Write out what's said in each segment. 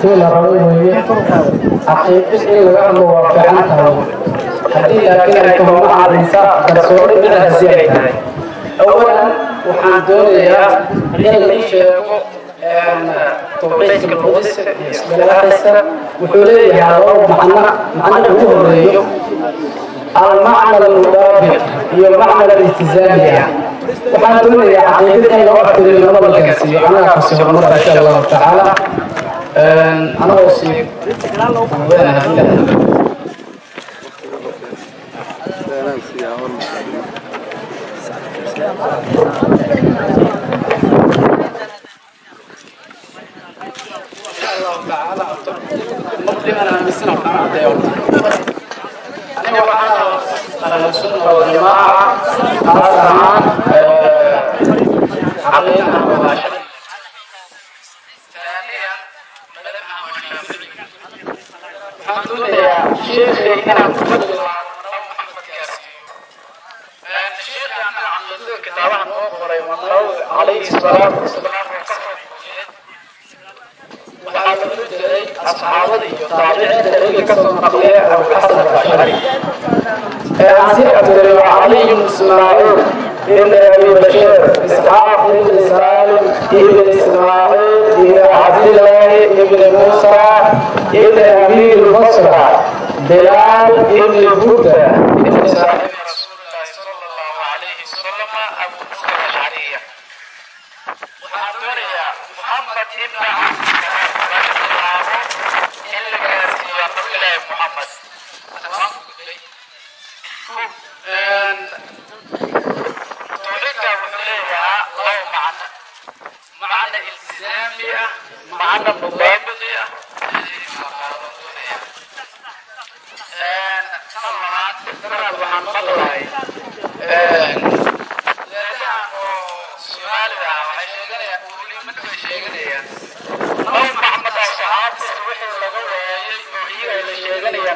si la rabo weeye caqiiqi in laga cuno waa fiican tahay haddii laakiin ay tahay macadaysa kalsooni dhinacaasi ay tahay awalan waxaan doonayaa in lagu sheego tawqiiqka qudisa iyo isbilaaxisa wuxuu leeyahay laba macno macno ugu horeeyo almacnal almudaabic iyo macnal alistizaamiya waxaan doonayaa xaqiiqada in loo xiriyo labada la gaarsiiyo anaga fasiran marka insha allahu tacaala anagoo sii Thank you. السنة والجماعة خاصة عقيدة مباشرة ثانيا مذهبها والشافعي الحمد لله شيخي كان مفضل محمد ياسين الشيخ أنا عن كتابه أخرى والله عليه الصلاة والسلام waxaa loola jeeday asxaabada iyo taabiciinta iyaga ka soo naqliya abuxasan alashcari ee asi cabdulcali ibn ismaaciil ibn abi basheer isxaaq ibn saalim ibn ismaaciil ibn cabdillaahi ibn muusa ibn abi lbasra bilaal ibn buda ibn saaxibi rasuulillahi sala allahu alayhi wasalam abu musa alashcariya waxaan doonayaa muxamed ibn cabdillah waxaan maqlahay soomaalida waxay sheeganayaan ulimada way sheeganayaan nabi maxamed oo saxaabta wixii laga waayay oo iyaga la sheeganayaan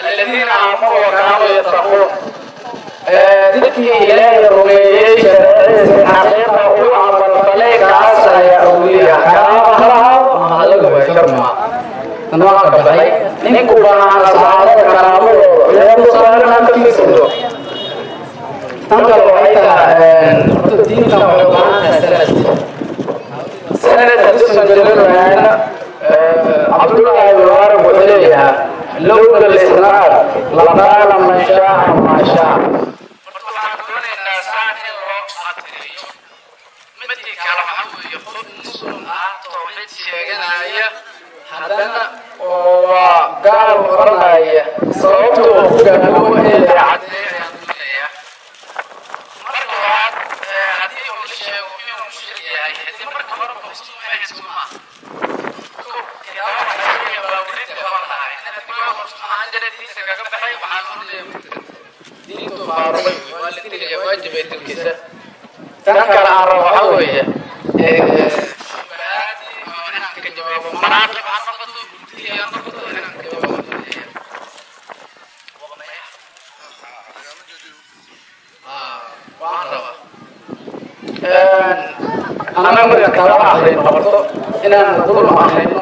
aladiina aamanu wakaanu yattaquun eh, dadkii ilaahay rumeeyey sharcadiisa xaqiiqa u camalfalay kaas ayaa awliya karaamaha maa laga waayo shar maa tan waxaa baxday ninku baahan saxaabada karaamadooda ilaahay saaran hantiisa wudo tan kale waxay tahay eh, horta diinta waxay u baahan tahay sanad sanad hadduusan jirin lahayn cabdullaahi ibnu arab wuxuu leeyahaa lowla lisnaad laqaala man shaaca maa shaaca haddana oo waa gaal oranaya sababta uu ku gaalowo ee la cadeeyayaan duulaya marka labaad haddii uu la sheego inuu mushrik yahay haddii marka hore muslim yahay tan kale aan rabo waxaa weeye anaga marka kalama akrin noqoto inaan dulma akrino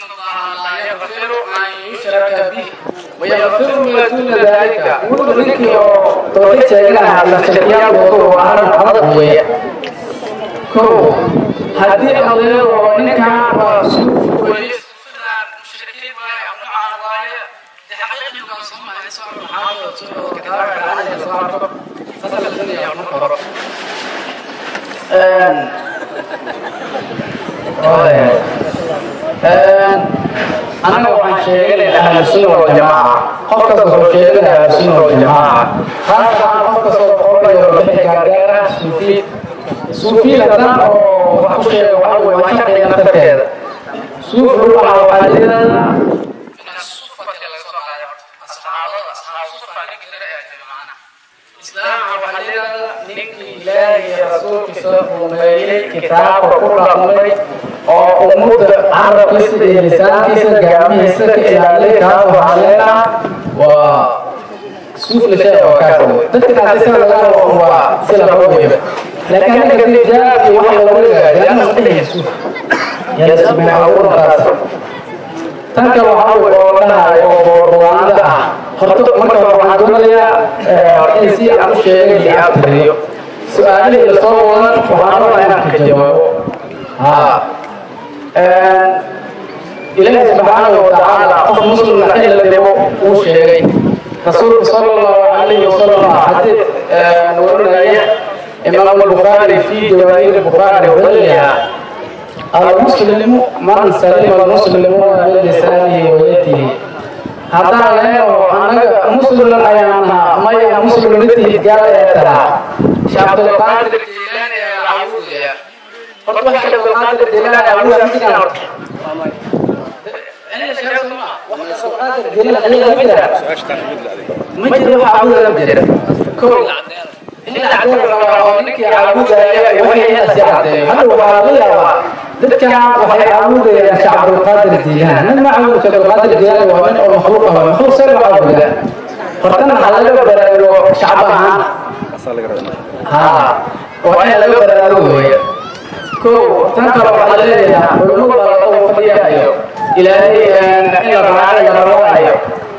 نقطة أنا مرة كلام أخرين قبضته إن أنا نقول أخرين ويغفر ما دون ذلك ودرك توحيد شيئا على شريان وضوء وعرض عرض ويا كو هذه الله ونك رسول كويس المشركين ويا معاوية تحقيق قصهم على اسم محمد كتاب على الصلاة فصل الدنيا ونقر annaga waxaan sheeganayna ahlusunna waljamaaca qof kasto sheegana ahlusunna waljamaaca taas qof kastoo qoranayo bixi gaargaar ah suufiid oo wax ku sheega waxa wey waa sharciga suuf dhul waxaa leedahaa islaamka waxaa leedahay ninkii ilaahay rasuulkiisa rumeeyey kitaabka ku dhaqmay oo ummadda carabkiisa iyo lisaankiisa gacmihiisa ka ilaaliyay kaas waxaa leenaha waa suuf la sheega waa kaas dadka sida laga rabo waa si la rabo weyba laakiin aniga haddii jaab iyo wax lagu leeyahay anna ma dhihi suuf yasmix abuurkaas tan kale waxaa wey oo dhahayo oo boorbawaanada ah horta marka hore waxaan doonayaa horta in si aan u sheegay iyo aan firiyo su'aalihii la soo wadan waxaan rabaa inaan ka jawaabo haa. Eh, Ilaahi subxaanahu watacaala qof muslimna in la dhibo uu sheegay. Rasuulka sala allahu calayhi wasalam xadiid eh, warinaya imaam albukhaari fii jawaahir albukhaari wuxuu leeyahaa almuslimu man salima almuslimuuna min lisaanihi wa haddaan leeno annaga muslim ayaanaha maya muslim natihi gaala ee taraa shaabdulqaadir jiilaani ee caawudaya horta waxa shaabdulqaadir jiilaani caawuda midkaan horta ma jiro waxa caawuda ma jira kow in la cadeyn rabaa oo ninkii caabudaya waxay inaas cadeeyo hadda waxaa laga yaabaa dadkan waxay caabudayaan shacabdulqaadir jiilaan. Nin ma caabudo shacabdulqaadir jiilaan waa nin oo makhluuq ah makhluuq see loo caabuda hortana ha laga baraarugo shacab ahaan ha waa in laga baraarugo weeye kow tan kale waxaa leeyahay culumadu baa laga fadhiyayo ilaahay in la raacayo la raacayo.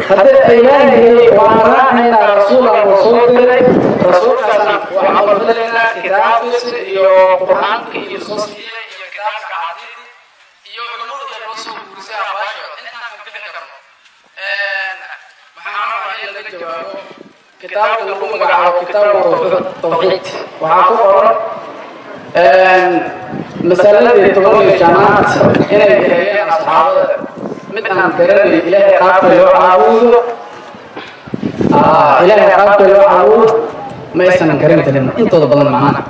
Haddii ilaahay waan raacaynaa rasuulan uu soo diray. Rasuulkaasna waxaan balfalaynaa kitaabkiisa iyo qur'aanka iyo soo iyo kitaabka xadiid iyo culamadu iyo noo soo guurisay aqwaasho intaan ka bixi karno waxaan rabaa in laga jawaabo kitaabka lagu magacaabo kitaabu tawxiid waxaa ku qoran masaladii toban iyo shanaad inay eegeen asxaabada mid aan garanayn ilaahay qaabka loo caabudo ilaahay qaabka loo caabudo ma aysan garan karin intooda badan macana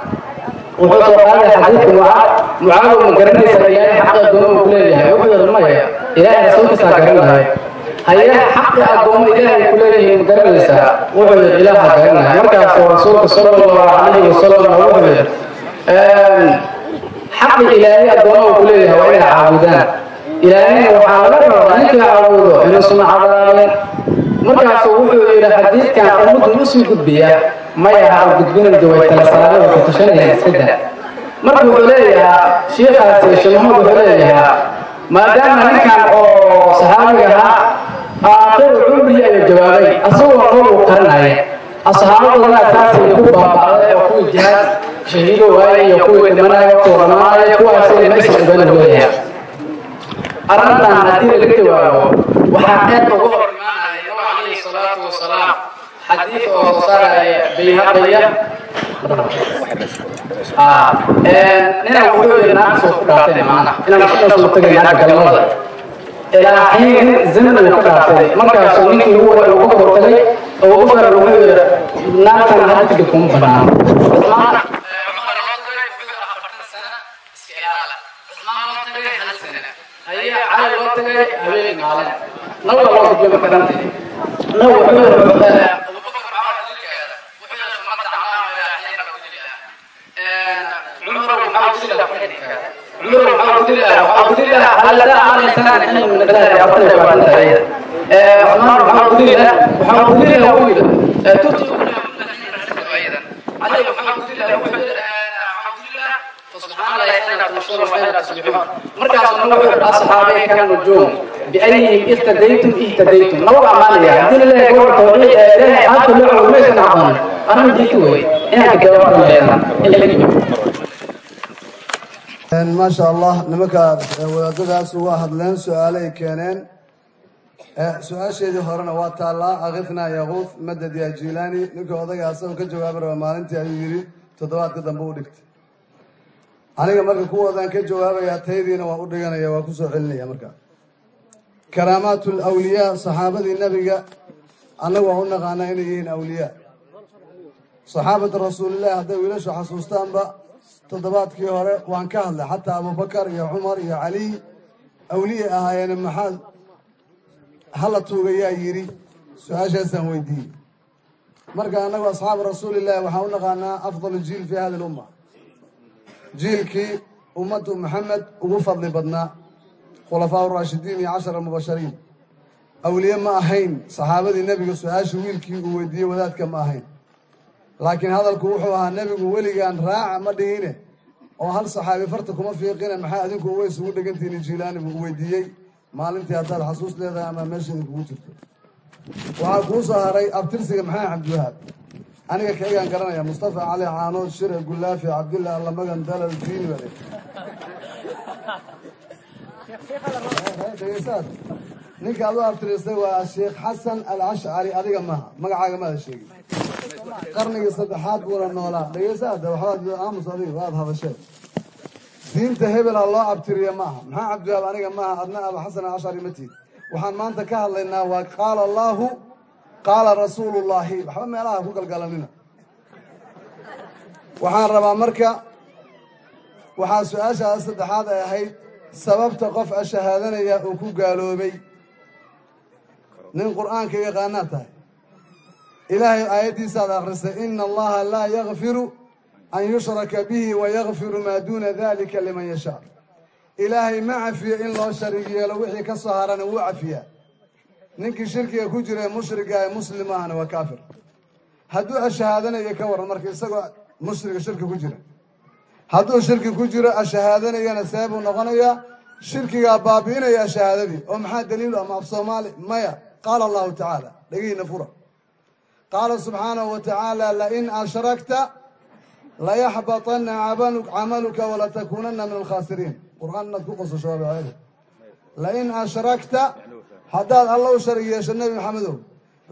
wuxuu soo qaaday xadiidka mucaad? Mucaad ma garanaysa ilaahay xaqa addoomaha ku leeyahay. Wuxuu maya ilaahay rasuulkiisaa garanayo. Haye xaqi addoomma ilaahay ku leeyihiin ma garanaysaa wuxuu yidhi ilaaha garanaya markaasuu rasuulka sala allahu calayhi wasalam wuxuu yidhi xaqi ilaahay addoomaha ku leeyahay waa inay caabudaan. Ilaahayna waxaa laga rabaa ninka caabudo inuusan cadaabin markaasuu wuxuu yidhi xadiidkan ummaddu ma sii gudbiya maya ha gudbinayda way kala saare way ku tashanayaan iska daa marka wuxuu leeyahaa shiikaasi sheekh maxamed wuxuu leeyahaa maadaama ninkan oo saxaabiga ahaa aakhir cumri ayuu jawaabay asagoo qowl uu qaranaya asxaabadana saasay ku baaba'day oo kuwii jihaad shahiido waaye iyo kuwii dhimanaya waqtigu dhamaanaya kuwaasay maysan ogaan leeyahay. Arrintan haddii laga jawaabo waxaa qeyb ugu hor imaanaya nabiga calayhi salaatu wasalaam xadiid oo soo saaraya bayhaqaya nina wuxuu yidhi naagtasoo ku dhaartay maana. Inaan sidaas u tagay naagta galmada ilaa xiin uu ka dhaartay markaasuu ninkii ugu hore ugu hortagay oo ugu fara wuxuu yidhi naagtan haddiga kuma banaano sana haye cali loo tagay habeen maalin nabiga loo gudbiyo marka dhantay nabiga wuxuu yidhi أصحابي كانوا نجوم بأيهم اهتديتم اهتديتم نوع عمالية عندنا الله يقول توحيد إله حتى لعب وليس نعظم أنا جيتوي إنا كجواب الله إلا maasha allah nimanka wadaadadaas waa hadleen su'aalay keeneen. Su'aasheedii horena waa taallaa akifnaa yaquuf madad yaa jiilaani ninka odayga asagoo ka jawaabi maalintii ayuu yidhi toddobaadka dambe u dhigtay. Aniga marka kuwoodaan ka jawaabayaa taydiina waa u dhiganaya waa ku soo celinaya markaa karaamaat lawliyaa saxaabadii nebiga annagu waa u naqaanaa inay yihiin awliyaa. Saxaabata rasuulillahi hadday wiilashu xasuustaanba toddobaadkii hore waan ka hadlay. Xataa abubakar iyo cumar iyo caliy awliye ahaayeene maxaad hala tuugayaa yidhi? Su'aashaasaan weydiiyey. Marka annagu asxaabu rasuulillahi waxaan u naqaanaa afdalu jiil fii hadi lumma jiilkii ummaddu maxamed ugu fadli badnaa khulafaa uraashidiin iyo cashara mubashariin awliye ma ahayn saxaabadii nebiga su'aasha wiilkii uu weydiiyey wadaadka ma ahayn laakiin hadalku wuxuu ahaa nebigu weligaan raaca ma dhihine oo hal saxaabi farta kuma fiiqine maxaa adinku uweys ugu dhegantihiin jiilaani buu weydiiyey. Maalintii haddaad xasuus leedahay ama meesha idinkugu jirto. Waxaa kuu soo haray abtirsiga maxamed cabdiwahaab aniga kaigaan garanaya mustafa cali caanood shire gulaafi cabdillah allamagan dalal diini baa ninka ad u abtirisay waa sheekh xasan alcashcari adiga maaha magacaaga maada sheegin qarnigii saddexaad buuna noolaa. Dhegeysaada waxbaad aamus adiga waad hadashee diinta hebela loo abtiriya ma aha. Maxaa cabdiwahaab aniga maaha adna aba xasan alcashcari ma tiid waxaan maanta ka hadlaynaa waa qaala allaahu qaala rasuulullaahi. Waxba meelaha ku galgalanina. Waxaan rabaa marka waxaa su'aashaas saddexaad ay ahayd sababta qof ashahaadanaya uu ku gaaloobay nin qur'aanka yaqaanaa tahay. Ilaahay aayaddiisaad akhrisay ina allaha laa yakfiru an yushraka bihi wa yakfiru maa duuna dalika liman yashaa ilaahay ma cafiyo in loo shariig yeelo wixii ka soo harana wuu cafiyaa. Ninkii shirkiga ku jira ee mushriga ee muslim ahna waa kaafir. Hadduu ashahaadanayo ka waran marka isagoo mushriga shirki ku jira. Hadduu shirki ku jiro ashahaadanayana see buu noqonayaa shirkigaa baabi'inaya shahaadadii oo maxaa daliilu ama af soomaali maya qaala allahu tacaala dhegihiina fura qaala subxaanahu wa tacaala lain ashrakta layaxbaطana camaluka walatakuunana min alkhaasiriin qur'aan inaad ku qosasho waabaceeda lain ashrakta haddaad alla u sharig yeesho nebi maxamedow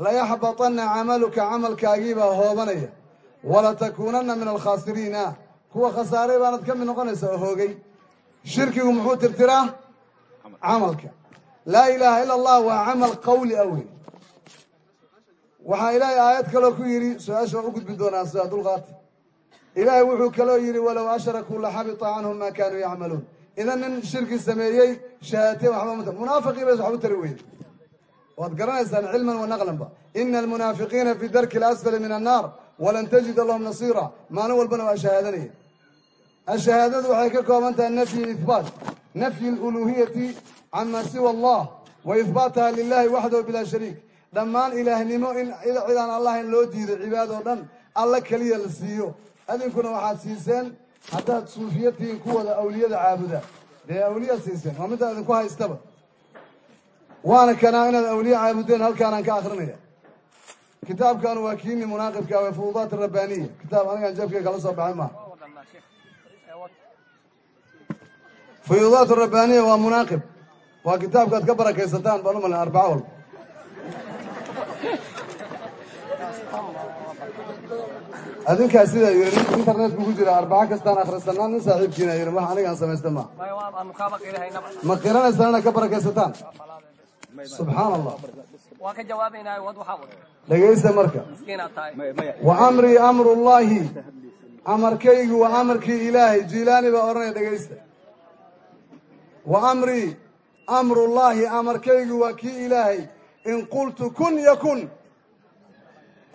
layaxbaطana camaluka camalkaagiibaa hoobanaya walatakuunana min alkhaasiriina kuwa khasaaray baanad ka mid noqonaysa oo hoogay shirkigu muxuu tirtiraa camalka laa ilaaha ila allah waa camal qawli awey waxaa ilaahay aayad kaloo ku yidhi su'aasha u gudbi doonaa sida dulqaata ilaahay wuxuu kaloo yidhi walow ashrakuu laxabita canhum maa kaanuu yacmaluun. Idan nin shirki sameeyey shahaatee waxba mata munaafiqii bays waxba tari weyde waad garanaysaan cilman wa naqlanba. Ina almunaafiqiina fi darki alasfali min annaar walan tajida lahum nasiira. Maalin walbana waa shahaadanaya ashahaadadu waxay ka kooban tahay nafyi ihbaat nafyi aluluuhiyati cama siwa allah wa ihbaataha lilahi waxdahu bilaa shariik dhammaan ilaahnimo in cidaan allah in loo diido cibaadoo dhan alla keliya la siiyo. Adinkuna waxaad siiseen haddaad suufiya tihiin kuwada awliyada caabuda. Dee awliyaad siiseen waa middaa idinku haystaba. Waana kanaa inaad awliye caabudeen halkaanaan ka akrinaya kitaabkan waa kiini munaaqibka waa fududaat rabbaaniya. Kitaab anigaan jabkay kala soo baxay maaha. Fuyuudaat rabbaaniya waa munaaqib waa kitaabkaad ka barakaysataan baan u malin arbaco walba adinkaa sidaa yiri nin internetku ku jira arbaco kastaan akhrisanaa nin saaxiibkiina yiri wax anigaan samaysta maaha ma qiranaysaan inaad ka barakaysataan? Subxaan allah dhegaysta marka. Wa amrii amrullaahi amarkaygu waa amarkii ilaahay jiilaani baa odhanaya dhegaysta wa amrii amrullaahi amarkaygu waa kii ilaahay. In qultu kun yakun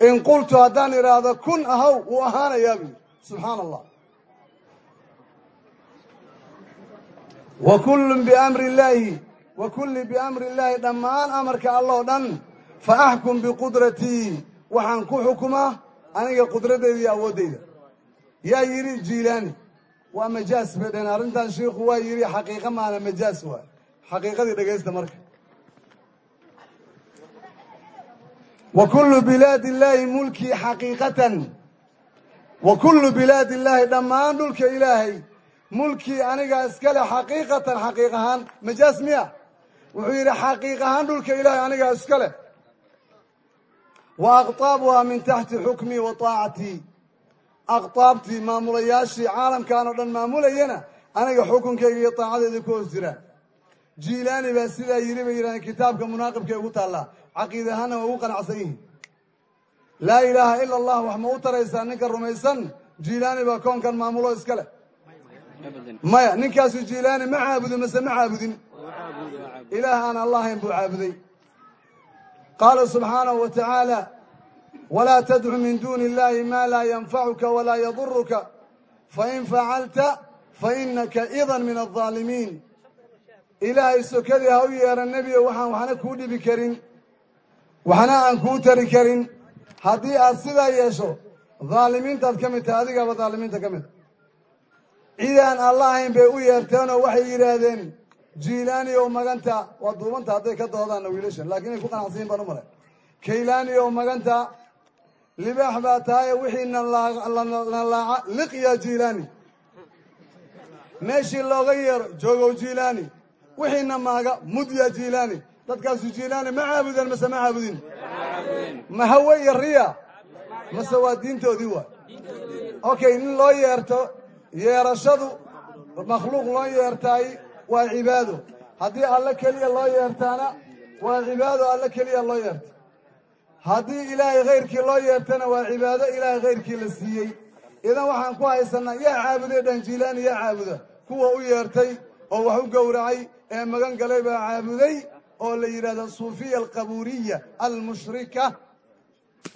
in qultu haddaan idhaahdo kun ahaw wuu ahaanayaa buu yidhi. Subxaana allah wa kullun biamri illaahi wa kulli biamri illaahi dhammaan amarka alloo dhan fa axkum biqudratii waxaan ku xukumaa aniga qudradeyda iyo awooddeyda yaa yidhi jiilaani waa majaas bay dhaheen arrintan shiikhu waa yidhi xaqiiqa maana majaas waay xaqiiqadii dhegaysta marka. Wa kullu bilaadi illaahi mulkii xaqiiqatan wa kullu bilaadi illaahi dhammaan dhulka ilaahay. Mulkii anigaa iskale xaqiiqatan xaqiiq ahaan. Majaas miya? Wuxuu yidhi xaqiiq ahaan dhulka ilaahay anigaa iskale. Wa aqtaabuhaa min taxti xukmii wa taacatii aqtaabtii maamulayaashii caalamkan oo dhan maamulayana aniga xukunkayga iyo taacadeeda ku hoos jiraa jiilaani baa sidaa yidhi bay yidhahdeen kitaabka munaaqibkay ugu taallaa caqiid ahaanna waa ugu qanacsan yihiin. Laa ilaaha ila allah wax ma u taraysaa ninka rumaysan jiilaani baa koonkan maamulo iska leh. Maya ninkaasu jiilaani ma caabudin mase ma caabudin. Ilaah aan allahayn buu caabuday. Qaala subxaanahu wa tacaala walaa tadcu min duuni illahi maa laa yanfacuka walaa yaduruka fain facalta fainaka idan min aldaalimiin ilaahay sokadii ha u yeehan nebiga waxaan waxna kuu dhibi karin waxna aan kuu tari karin. Haddii aad sidaa yeesho daalimiintaad ka mid tahay adigaaba daalimiinta ka mid. Cidaan alla ahayn bay u yeerteenoo waxay yidhaahdeen jiilaani ow maganta waa duubanta hadday ka doodaanna wiilashan laakiin inay ku qanacsiyin baan u malay. Kaylaani ow maganta libaax baa tahaye wixii nalaaca liq ya jiilaani. Meeshii looga yeero joogow jiilaani wixiina maaga mud ya jiilaani dadkaasu jiilaani ma caabudeen mase ma caabudin ma hawe iyo riya mase waa diintoodii waay okay nin loo yeerto yeerashadu makhluuq loo yeertaay waa cibaado haddii alle keliya loo yeertaana waa cibaado alle keliya loo yeerta haddii ilaahay khayrkii loo yeertana waa cibaado ilaahay khayrkii la siiyey idan waxaan ku haysanaa yaa caabuday dhan jiilaani yaa caabuda kuwa u yeertay oo wax u gowracay ee magan galay baa caabuday oo la yidhahdo suufiya alqabuuriya almushrika.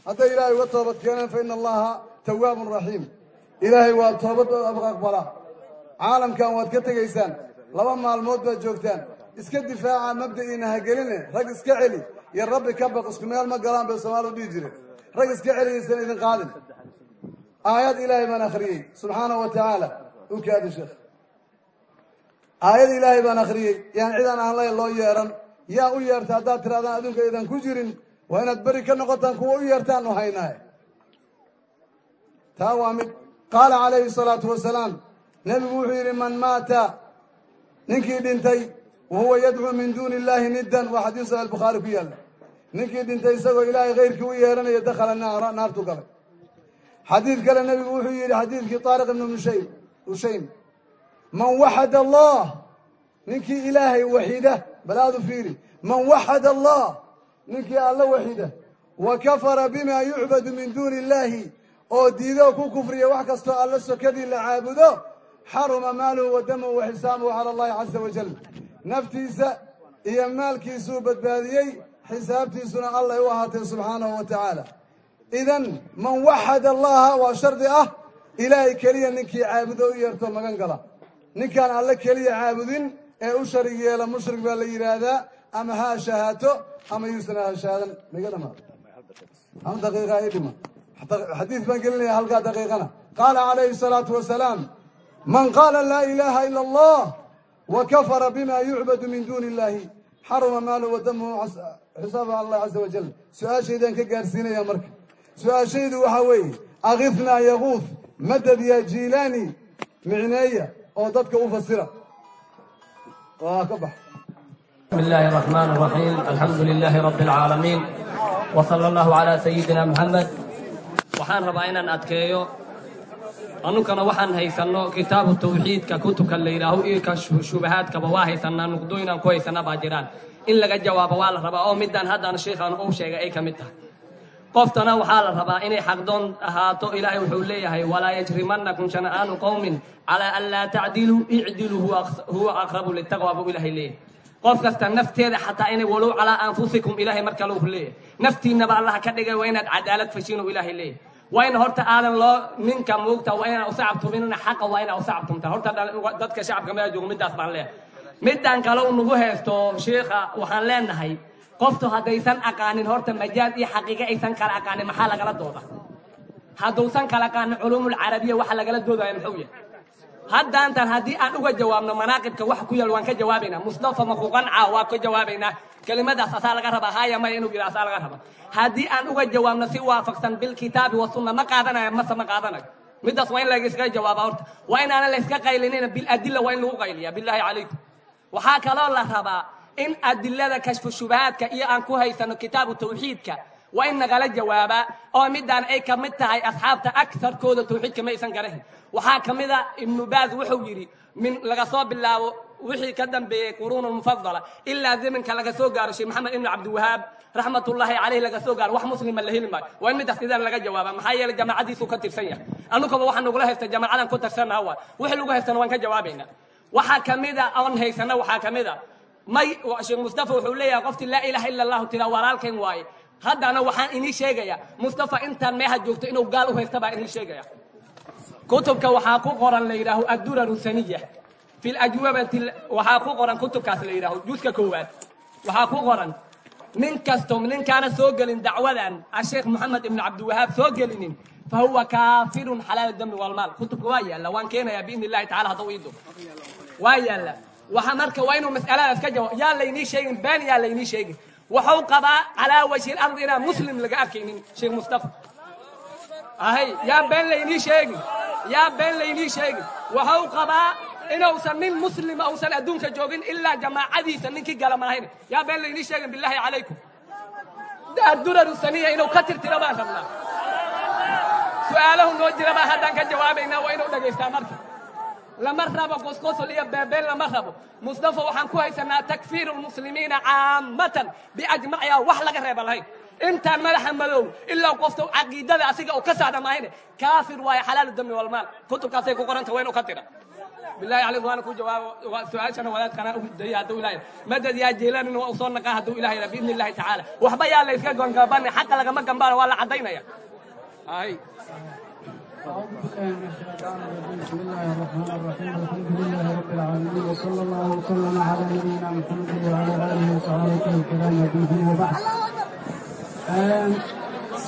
Hadday ilaahay uga toobad keeneen fa ina allaha tawaabun raxiim ilaahay waa toobad aqbala. Caalamkan waad ka tegaysaan. Laba maalmood baad joogtaan. Iska difaaca mabda'iina ha geline. Rag iska celi. Iyo rabbi ka baq isku meel ma galaan bay soomaaliu dhihi jireen rag iska celiyaysan idin qaadin. Aayad ilaahay baan akhriyey subxaanahu wa tacaala u kaadi sheekh aayad ilaahay baan akhriyey. Yaan cidaan ahlayn loo yeeran. Yaa u yeerta haddaad tirahdaan adduunka aydan ku jirin waa inaad beri ka noqotaan kuwa u yeertaan u haynaaye taa waa mid. Qaala calayhi salaatu wasalaam nebigu wuxuu yidhi man maata ninkii dhintay wa huwa yadcuu min duuni illaahi niddan. Waa xadiis saxiix albukhaari ku yaalla. Ninkii dhintay isagoo ilaahay khayrkii u yeeranaya dakhala naara naartu galay. Xadiid kale nebigu wuxuu yidhi xadiidkii taariq ibnu mushaym ushaym man waxada allah. Ninkii ilaahay waxida balaadu fiiri. Man waxada allah. Ninkii alla waxida wa kafara bima yucbadu min duuni illaahi oo diidoo ku kufriya wax kastoo alla sokadii la caabudo xaruma maaluhu wa damuhu wa xisaabuhu cala allahi casa wajal naftiisa iyo maalkiisuu badbaadiyey xisaabtiisuna allay u ahaatay subxaanahu wa tacaala idan man waxada allaha waa shardi ah. Ilaahay keliya ninkii caabudo u yeerto magan gala ninkaan alle keliya caabudin ee u sharig yeela mushrik baa la yidhaahdaa ama ha shahaato ama yuusana ha shahaadan. Miga dhamaa hal daqiiqa ii dhima. Xadiid baan gelinaya halkaa daqiiqana. Qaala calayhi salaatu wasalaam man qaala laa ilaaha ila allah wa kafara bima yucbadu min duuni illahi xaruma maaluhu wa damuhu xisaabu cala allahi casa wajal su'aashaydaan ka gaarsiinaya marka. Su'aashaydu waxaa weeye akifnaa yaquuf madad ya jiilaani micneeya oo dadka u fasira waa ka bax بسم الله الرحمن الرحيم الحمد لله رب العالمين وصلى الله على سيدنا محمد waxaan rabaa inaan adkeeyo annukana waxaan haysanno kitaabu tawxiidka kutubka la yidhaaho iyo ka shubahaadkaba waa haysanaa nuqdooyinaan ku haysana baa jiraan in laga jawaabo waa la rabaa oo midaan haddaan sheikhaan uu sheegay ay ka mid tahay qoftana waxaa la rabaa inay xaqdoon ahaato. Ilaahay wuxuu leeyahay walaa yajrimannakum shana'aanu qowmin calaa an laa tacdiluu icdiluu huwa aqrabu litaqwa buu ilaahay leeyahay. Qof kasta nafteeda xataa inay walow calaa anfusikum ilaahay mar kale leeyahay naftiinaba allaha ka dhigay waa inaad cadaalad fashiin uu ilaahay leeyahay. Waa in horta aadan loo ninka moogta waa inaan usacabtuminina xaqa waa inaa usacabtumta horta dadka shacabka meel joogo midaas baan leeyahay. Midaan kale uu nagu sheikha waxaan leenahay qoftu haddaysan aqaanin horta majaaz iyo xaqiiqe aysan kala aqaanin maxaa lagala dooda hadduusan kala aqaanin culuumulcarabiya waxa lagala doodaya muxuu yahay? Haddaantan haddii aan uga jawaabno manaaqibka wax ku yaal waan ka jawaabaynaa. Mustafa makuqanca waa ka jawaabaynaa. Kelimadaas asaa laga rabaa. Haya maya inuu yidha asaa laga rabaa. Haddii aan uga jawaabno si waafaqsan bilkitaabi wasunna ma qaadanayo mase ma qaadanayo. Midaas waa in layskaga jawaaba horta. Waa inaana layska qaylinina biladilla waa in lagu qayliya bilaahi calaykum. Waxaa kaloo la rabaa in adilada kashfu shubahaadka iyo aan ku haysano kitaabu tawxiidka waa in nagala jawaabaa oo midaan ay ka mid tahay asxaabta agsarkooda tawxiidka ma aysan garahin. Waxaa ka mid a ibnu baaz wuxuu yidhi min laga soo bilaabo wixii ka dambeeyey quruun mufadala ilaa zamanka laga soo gaaro sheekh maxamed ibnu cabdiwahaab raxmatullaahi caleyh laga soo gaaro wax muslima la heli maayo. Waa in midaas sidaan laga jawaaba maxaa yeelay jamaacadiisuu ka tirsan yahay. Anugaba waxaa nagula haysta jamaacadan ku tirsanaa waa wixii lagu haystana waan ka jawaabaynaa. Waxaa ka mid a oon haysana waxaa ka mid a may sheekh mustafa wuxuu leeyahay qoftii laa ilaha ila allahu tira walaalkayn waaye. Haddana waxaan inii sheegayaa mustafa intaan meeha joogto inuu gaal u haysta baa inii sheegaya. Kutubka waxaa ku qoran la yidhaaho adduraru saniya fi lajwabati waxaa ku qoran kutubkaas la yidhaaho juska koowaad. Waxaa ku qoran nin kasto ninkaana soo gelin dacwadan asheekh moxamed ibnu cabdiwahaab soo gelinin fahuwa kaafirun xalaal dami walmaal kutubka waa yaalla waan keenayaa biidni illahi tacala hadduu iido. Waa yaalla waxa marka waa inuu mas'aladaas ka jawaab yaa laynii sheegin been yaa laynii sheegin. Waxuu qabaa calaa wajhi lardi inaan muslim laga arkaynin sheekh mustafa. Ahay yaa been laynii sheegin yaa been laynii sheegin. Waxuu qabaa inuusan nin muslima uusan adduunka joogin ilaa jamaacadiisa ninkii gala maahayn yaa been laynii sheegin bilaahi calaykum. Adduraru saniya inuu ka tirtiro baan rabnaa. Su'aalahu noo jira baa haddaan ka jawaabaynaa waa inuu dhagaystaa marka lama rabo qosqosol iyo beebeen lama rabo. Mustafa waxaan ku haysanaa takfiiru lmuslimiina caamatan biajmaciha wax laga reeba lahayn. Intaan madaxa madow ilaa qofta caqiidada asiga uu ka saada maahayne kaafir waayo xalaalu dami walmaal kutubkaasay ku qoranta waa inuu ka tira. Bilahi calaykum waana ku jawaabo. Su'aashana wadaadkana u dayay hadduu ilahay madad yaa jeelanin waa u soo naqaa hadduu ilahay biidni illahi tacaala. Waxba yaa la iska gongabane xaqa lagama gambaana waa la caddaynaya ay بسم الله الرحمن الرحيم الحمد لله رب العالمين وصلى الله وسلم على نبينا محمد وعلى اله وصحبه الكرام اجمعين وبعد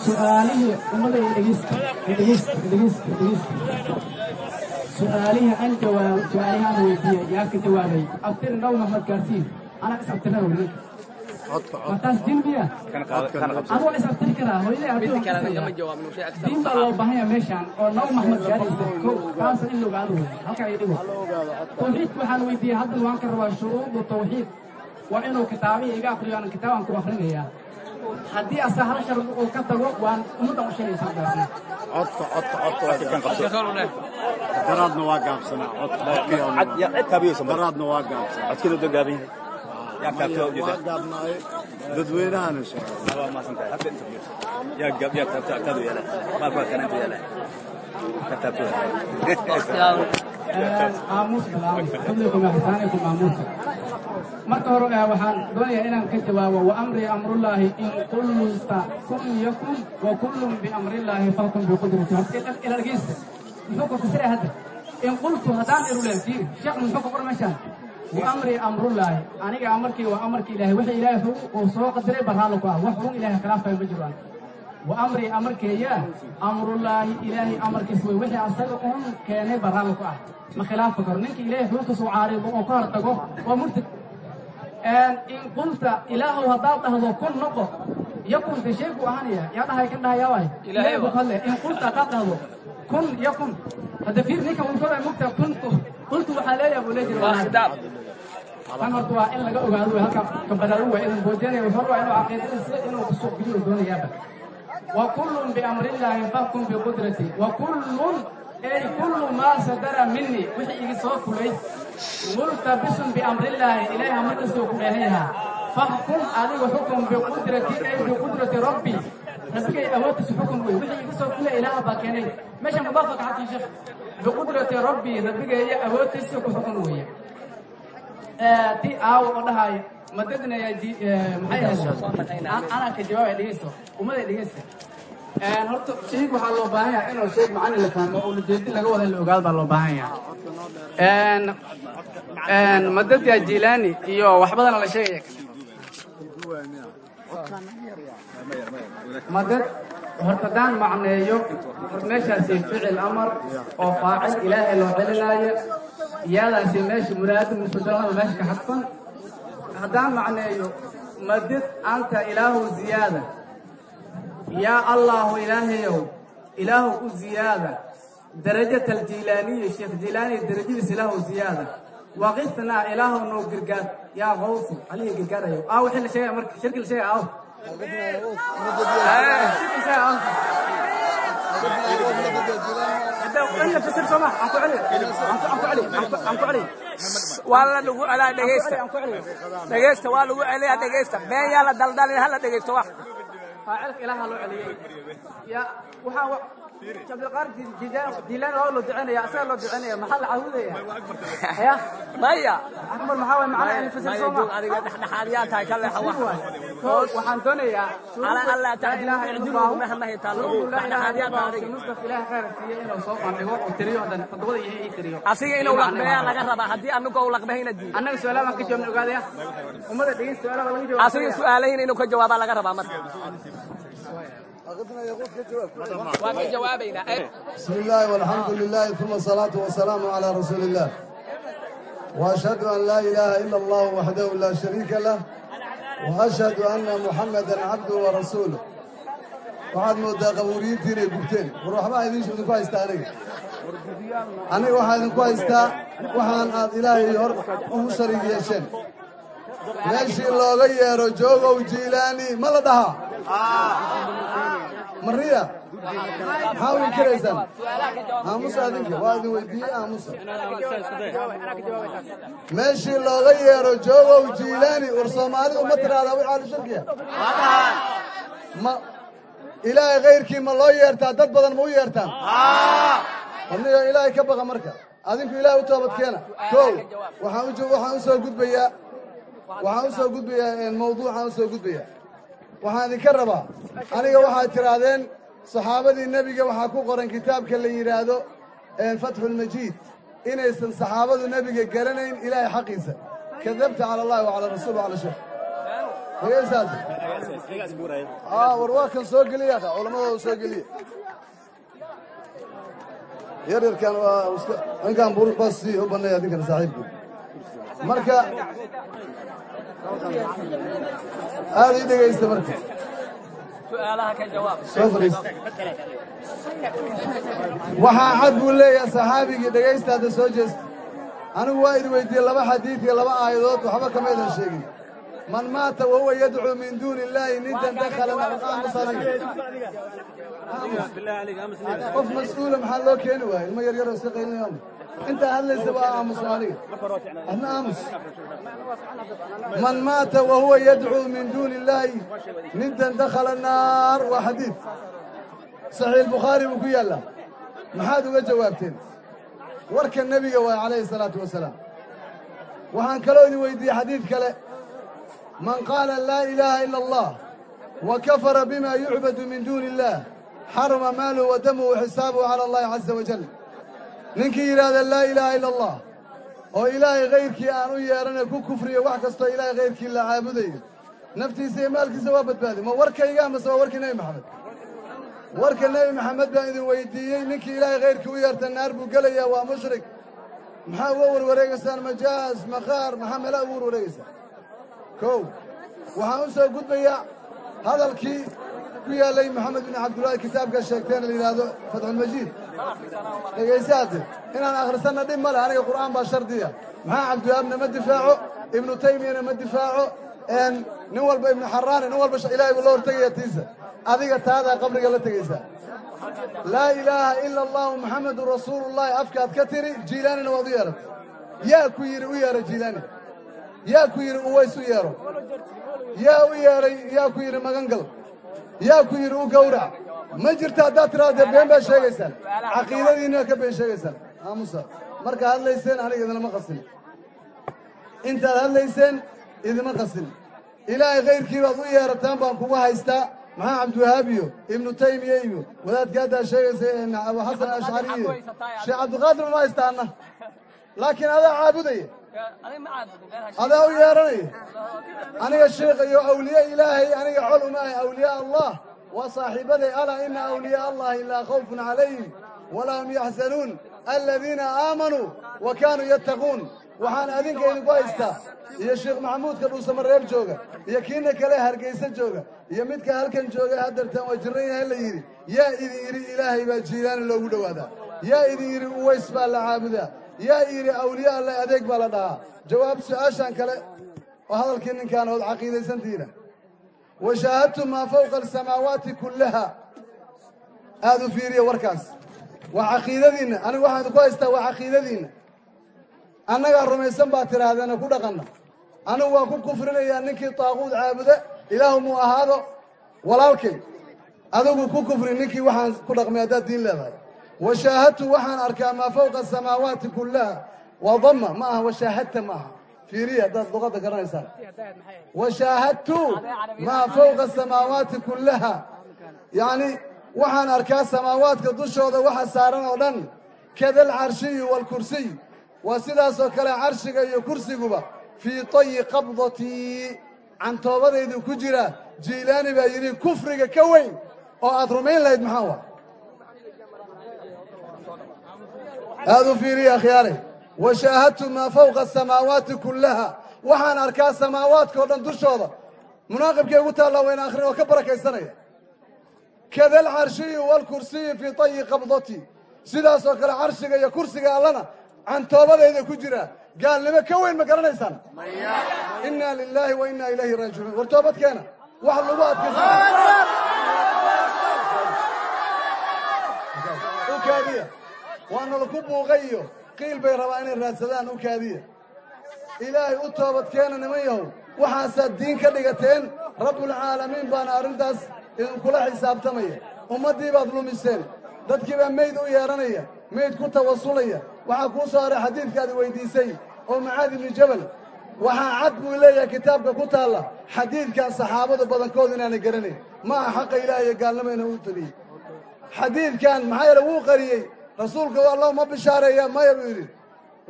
سؤالي umada dhegeysta dhegeysta dhegeysta dhegeysta su-aalihii aan jawaab su-aalihi aan weydiiyey yaa ka jawaabay abtir dhow maxmed gaarsiin anaa is abtirnaa ninka markaas jinbiya anuu is abtiri karaa hooyadii abtir diin baa loo baahan yahay meeshaan oo naw maxmed gaaraysa ko kaasa in la ogaado wey halkaa ay dhigo tawxiidka waxaan weydiiyey haddan waan ka rabaa shuruudu tawxiid waa inuu kitaabihi iga akriyo aan kitaab aan ku akrinayaa haddii asa hal shar uu ka tago waan ummaddan u sheegaysa qabso daraadna waa gaabsanaa codka daraadna waa gaabsanaa codkina doo gaaban yahay marka hore eh, waxaan doonayaa inaan ka jawaabo wa amri amrullaahi in kullusta kun yakun wa kullun biamrillaahi falkun biqudrati horta ilargiisa muxuu ku fasiraya hadda in qultu haddaan iruleen fiiri sheekh muxuu ku qor meeshaan wa amri amrullaahi aniga amarkii waa amarkii ilaahay. Wixii ilaahay uu soo qadiray barraalo ku ah wax xun ilaahay khilaafaya ma jiraan. Wa amri amarkeeya amrullaahi ilaahay amarkiis wey wixii asaga un keenay ku ah. Ma khilaafa karo. Ninka ilaahay xukunkiisa u caarido oo ka hortago waa murtad. In qulta ilaahow haddaad dhahdo kun noqo yakunta sheegu ahaanaya yaa dhahay kan dhahaya waay? Ilaahay buu hadle in qulta haddaad dhahdo kun yakun. Hadda fiir ninka wuxuu mugta kuntu qultu waxaa leeyahay buu waa sidaad kan horta waa in laga ogaado wey halka kabadaalu waa inuu boojeenaya wuxuu rabaa inuu caqiidadiisa inuu ku soo gudiyo doonayaaba wa kullun biamrillaahi fahkum biqudrati wa kullun ay kullu maa sadara minni. Wixii iga soo fulay multabisun biamrillaahi ilaahay amarkiisuu ku dheehayahaa fahkum adiga xukum biqudrati ay biqudrati rabbi wixii iga soo fulay ilaaha baa keenay meesha mudaafaqa xasan sheekh biqudrati rabbi rabbigeeya awooddiisa ku xukun weeye ti aawo oo dhahayo madadnaya maxay ahayd anaa ka jawaabaya dhegeysto ummada dhegeysta horta shayg waxaa loo baahan yahay inuu sheeg macani la fahmo oo ujeedin laga wada in la ogaado baa loo baahan yahay madadya jilaani iyo wax badana la sheegaya madad horta haddaan macneeyo meeshaasi ficil amar oo faacil ilaahay loo celinaayo. Iyadaasi meesha muraadu musudalada meesha ka xadfan haddaan macneeyo madid anta ilaahu ziyaada. Yaa allaahu ilaahayow ilaahu u ziyaada. Darajat aljilaaniyi sheekh jilaani darajadiisa ilaahu ziyaada. Waqifnaa ilaahu noo gargaar. Yaa qawsu alihi gargaarayo. Aa wixii la sheegaya marka shirki la sheegaya aaw waa la lagu celaa dhegeysta dhegeysta waa lagu celiyaa dhegeysta been yaa la daldalin hala dhegeysto wax faacilka ilaaha loo celiyey jabdiqaar diilaan waa loo ducinaya asaga loo ducinaya maxaa la caawudaya ya maya. Akbar maxaa waay macnaha in fasir soo ma adiga dhaxdhaxaadiyaa tahay ka leexa wax. Waxaan doonayaa ala alla taala ilaahu mahma hita lagu dhaxdhaxaadiyaa tahay adiga. nusba ilaaha khayr fiye inuu soo qandhigo oo tiriyo hadan fadwada yahay ay tiriyo. Asiga inuu laqbeeyaa laga rabaa haddii anagu uu laqbehayna diido annaga su'aalahan ka jawaabna ogaadaya ummada dhigin su'aalaha laga jawaabaya asiga su'aalahiin inuu ka jawaabaa laga rabaa marka. بسم الله والحمد لله ثم الصلاة والسلام على رسول الله. وأشهد أن لا إله إلا الله وحده لا شريك له. وأشهد أن محمدا عبده ورسوله. waxaad moodaa qabuuriyiintii inay gubteen war waxbaa idinshu idinku haystaa aniga waxaa idinku haystaa waxaan aad ilaahay hor ugu shariig yeesheen meeshii looga yeero joogow jiilaani ma la dhahaa mariya maxaa u inkiraysaan aamusa adinka waa idin weydiiyey aamusa? Meeshii looga yeero joogow jiilaani war soomaalidu ma tiraahdaa wixaadu shirkiya ma ilaahay kayrkii ma loo yeertaa dad badan ma u yeertaan aniga ilaahay ka baqa marka. Adinku ilaahay u toobad keena. Kow waxaan u jo- waxaan u soo gudbayaa waxaan u soo gudbayaa mawduucaan u soo gudbayaa waxaan idinka rabaa aniga waxaad tidhaahdeen saxaabadii nebiga waxaa ku qoran kitaabka la yidhaahdo fatxulmajiid inaysan saxaabadu nebiga garanayn ilaahay xaqiisa. Kadabta cala allahi wacala rasuul wacala sheekh aa war waa kan soo geliya culamadooda soo geliya. Yar yarkan waa iska ninkan bur bas sii u banay adinkana saaxiibkii marka aada ii dhegeysta marka. Waxaa cad buu leeyahay saxaabigii dhegaysta hadda soo jeesta anigu waa idin weydiiyey laba xadiid iyo laba aayadood waxba kama idan sheegin. Man maata wahuwa yadcuu min duuni illaahi nindan dakhala aamus aniga qof mas'uula maxaa loo keeni waaya ilmo yar yaroo iska qaylinaya intaa hadlaysa waa aamus aniga adna aamus man maata wahuwa yadcuu min duuni illaahi nindan dakhala naar waa xadiid saxiix bukhaari buu ku yaallaa maxaad uga jawaabteen warka nebiga waay calayhi salaatu wasalaam waxaan kaloo idin weydiiyey xadiid kale man qaala laa ilaaha ila allah wa kafara bima yucbadu min duuni illah xaruma maaluhu wa damuhu xisaabuhu cala allahi caza wajal ninkii yidhaahda laa ilaaha ila allah oo ilaahay kayrkii aan u yeedhana ku kufriyo wax kastoo ilaahay kayrkii la caabudayo. Naftiisa iyo maalkiisa waa badbaadi ma warkayga amase waa warkii nebi maxamed? Warka nebi maxamed baan idin weydiiyey ninkii ilaahay kayrkii u yeerta naar buu gelayaa waa mushrik. Maxaa uga warwareegaysaan? Majaas maqaar maxaa meelaa ugu warwareegaysaa kow waxaan u soo gudbayaa hadalkii ku yaallay maxamed bin cabdullaahi kitaabka sheegteen la yidhaahdo fatxulmajiid dhegaysaade inaan akhrisanna dhib ma leh aniga qur'aan baa shardiya. Maxaa cabdiwahaabna ma difaaco? Ibnu taymiyana ma difaaco? Nin walba ibnu xaraani nin walba ilaahay buu la hortegaya tiisa. Adiga taadaa qabriga la tegaysaa laa ilaaha ila allahu maxamedun rasuulullahi afkaad ka tiri jiilaanina waad u yeeratay yaa ku yidhi u yeera jiilaani. Yaa ku yidhi uways u yeero. Yaa u yeedhay yaa ku yidhi magangal. Yaa ku yidhi u gawrac ma jirta haddaad tiraado dee been baad sheegaysaan caqiidadiinna ka been sheegaysaan aamusa markaad hadlayseen aniga idinlama qasin. Intaad hadlayseen idima qasin. Ilaahay kayrkii baad u yeerataan baan kugu haystaa. Maxaa cabdiwahaab iyo ibnu taymiya iyo wadaadka haddaa sheegaysa abu xasan ashcari iyo sheekh cabdiqaadir ma haystaana laakiin adaa caabudaya adaa u yeeranaya aniga sheekh iyo awliye ilaahay aniga col uma ahay awliyaa allah waa saaxiibaday alaa ina awliyaa allahi laa khawfun calayhim walaa hum yaxzanuun aladiina aamanuu wa kaanuu yattaquun. Waxaan adinka idinku haystaa iyo sheekh maxamuudka dhuusamareeb jooga iyo kiina kale hargaysa jooga iyo midka halkan jooga haddartan waa jiran yahay la yidhi yaa idin yidhi ilaahay baa jiilaani loogu dhowaadaa yaa idin yidhi uways baa la caabudaa. Yaa yidhi awliya alle adeeg baa la dhahaa. Jawaab su'aashan kale oo hadalkii ninkaan ood caqiidaysantiina wa shaahadtu maa fawqa asamaawaati kullaha aada u fiiriya warkaas waa caqiidadiinna anigu waxaan idinku haystaa waa caqiidadiinna annagaa rumaysan baa tidhaahdeen ku dhaqanna anigu waan ku kufrinayaa ninkii taaquud caabuda ilaahu muu ahaado walaalkay adigu ku kufri ninkii waxaan ku dhaqmay haddaad diin leedahay wa shaahadtu waxaan arkaa maa fawqa asamaawaati kullaha waa dama ma aha washaahadta ma aha fiiriya haddaad luqadda garanaysaan wa shaahadtu maa fawqa asamaawaati kullaha. Yacni waxaan arkaa samaawaadka dushooda waxa saaran oo dhan kada alcarshiyu waalkursiy waa sidaasoo kale carshiga iyo kursiguba fii tayi qabdatii cantoobadaydu ku jira jiilaani baa yidhi kufriga ka weyn oo aad rumayn lahayd maxaa waa? Aada u fiiriya akhyaare wa shaahadtu maa fawqa asamaawaati kullaha waxaan arkaa samaawaadka o dhan dushooda munaaqibkay ugu taallaa wayna akhrin oo ka barakaysanaya kada alcarshiyu waalkursiyu fii tayi qabdatii sidaasoo kale carshiga iyo kursiga allana cantoobadayda ku jira gaalnimo ka weyn ma garanaysaan inna lilaahi wa inna ilayhi raajicuun war toobadkeena wax lagu adkaysanaya u kaadiya waana laku buuqay iyo qiil bay rabaa inay raadsadaan u kaadiya. Ilaahay u toobadkeena niman yahow waxaasaad diin ka dhigateen rabbulcaalamiin baana arrintaas idinkula xisaabtamaya. Ummaddii baad lumiseen dadkii baa meyd u yeedhanaya meyd ku tawasulaya waxaa kuu soo haray xadiidkaadi weydiisay oo macaad ibni jabal waxaa cad buu leeyahay kitaabka ku taalla xadiidkaa saxaabadu badankood inaanay garanayn ma aha xaqa ilaah iyo gaalnimo inuu u taliyey xadiidkan maxaa yeele wuu qariyey rasuulku allah ma bishaareeya maya buu yidhi.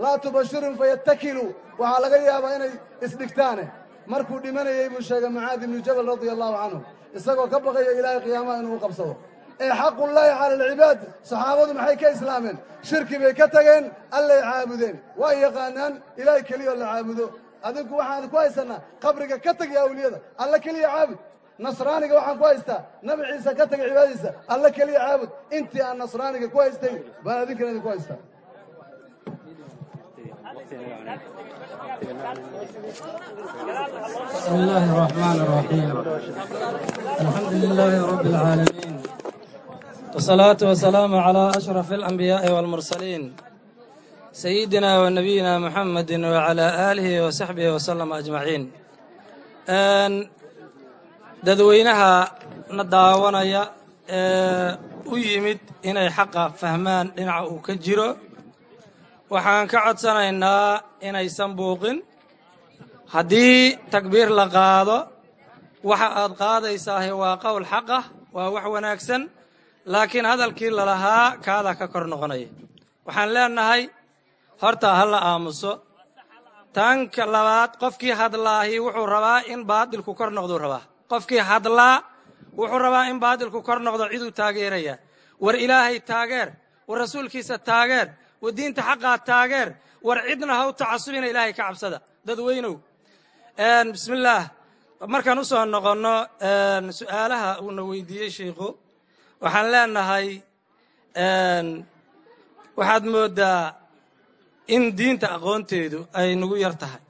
Laa tubashirun fayattakilu. Waxaa laga yaabaa inay isdhigtaane. Markuu dhimanayey buu sheegay macaad ibnu jabal radia allahu canhu isagoo ka baqaya ilaahay qiyaamaha inuu u qabsado. Ee xaqullaahi cala alcibaad saxaabadu maxay ka islaameen? Shirki bay ka tageen allay caabudeen. Waa yaqaanaan ilaahay keliya oo la caabudo. Adinku waxaan ku haysannaa qabriga ka tag ya awliyada alla keliya caabud nasraaniga waxaan ku haystaa nabi ciise ka taga cibaadadiisa alla keliya caabud intii aan nasraaniga ku haystay baan adinkana idinku haystaa بسم الله الرحمن الرحيم الحمد لله رب العالمين والصلاة والسلام على أشرف الأنبياء والمرسلين سيدنا ونبينا محمد وعلى آله وصحبه وسلم أجمعين أن dadweynaha na daawanaya ee u yimid inay xaqa fahmaan dhinaca uu ka jiro. Waxaan ka codsanaynaa inaysan buuqin. Haddii takbiir la qaado waxa aad qaadaysaahi waa qowl xaqah waa wax wanaagsan laakiin hadalkii lalahaa kaadaa ka kor noqonaya. Waxaan leenahay horta ha la aamuso. Tanka labaad qofkii hadlaahi wuxuu rabaa in baadilku kor noqduu rabaa qofkii hadlaa wuxuu rabaa in baadilku kor noqdo ciduu taageeraya. War ilaahay taageer war rasuulkiisa taageer war diinta xaqaa taageer war cidna ha u tacasubina ilaahay ka cabsada. Dadweynow bismillaah markaan u soo noqonno su'aalaha uuna weydiiyey sheikhu waxaan leenahay waxaad mooddaa in diinta aqoonteedu ay nagu yar tahay.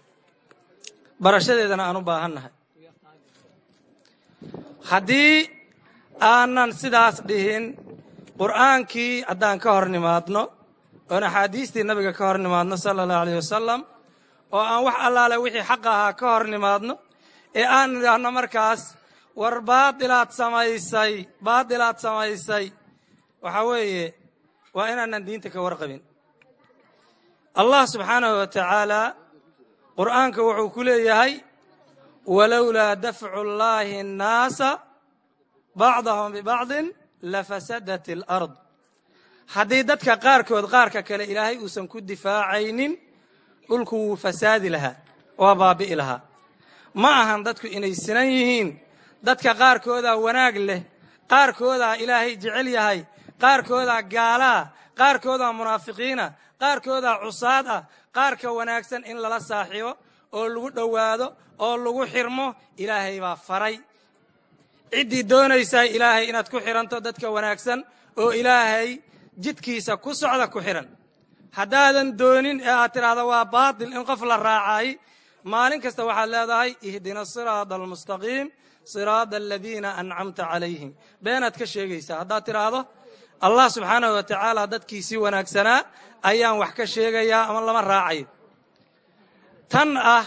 Barashadeedana aan u baahannahay haddii aanan sidaas dhihin qur'aankii haddaan ka hor nimaadno oon axaadiistii nabiga ka hor nimaadno sala allahu alayh wasalam oo aan wax allaale wixii xaq ahaa ka hor nimaadno ee aan idhaahno markaas war baadilaad samaysay baadilaad samaysay. Waxaa weeye waa inaanan diinta ka warqabin. Allah subxaanahu wa tacaala qur'aanka wuxuu ku leeyahay walowlaa dafcu llaahi annaasa bacdahum bibacdin lafasadat alard haddii dadka qaarkood qaarka kale ilaahay uusan ku difaacaynin dhulku wuu fasaadi lahaa waa baabi'i lahaa. Ma ahan dadku inay sinan yihiin. Dadka qaarkoodaa wanaag leh qaarkoodaa ilaahay jecel yahay qaarkoodaa gaalaa qaarkoodaa munaafiqiina qaarkoodaa cusaad ah qaarka wanaagsan in lala saaxiibo oo lagu dhowaado oo lagu xirmo ilaahay baa faray. Ciddii doonaysaa ilaahay inaad ku xidhanto dadka wanaagsan oo ilaahay jidkiisa ku socda ku xidhan haddaadan doonin ee aad tidhaahdo waa baatil in qof la raacay maalin kasta waxaad leedahay ihdina siraada almustaqiim siraada aladiina ancamta calayhim beenaad ka sheegaysaa. Haddaad tidhaahdo allah subxaanahu wa tacaala dadkiisii wanaagsanaa ayaan wax ka sheegayaa ama lama raacayo tan ah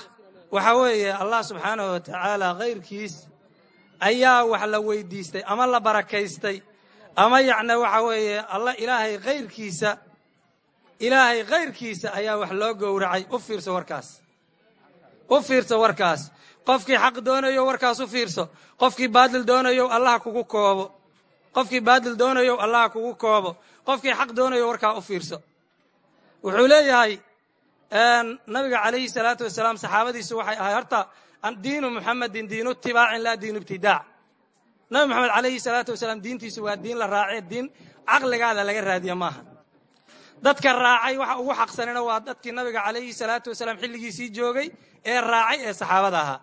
waxa weeye allah subxaanahu wa tacaala kayrkiis ayaa wax la weydiistay ama la barakaystay. Ama yacni waxa weeye allah ilaahay kayrkiisa ilaahay kayrkiisa ayaa wax loo gowracay. U fiirso warkaas. U fiirso warkaas. Qofkii xaq doonayo warkaas u fiirso. Qofkii baadil doonayo allaha kugu koobo. Qofkii baadil doonayo allaha kugu koobo. Qofkii xaq doonayo warkaa u fiirso. Wuxuu leeyahay nabiga calayhi salaatu wasalaam saxaabadiisu waxay ahay horta diinu muxamedin diinu itibaacin laa diinu ibtidaac. Nabi moxamed calayhi salaatu wasalaam diintiisu waa diin la raacee diin caqligaada laga raadiya maaha. Dadka raacay waxa ugu xaqsanina waa dadkii nabiga calayhi salaatu wasalaam xilligiisii joogay ee raacay ee saxaabada ahaa.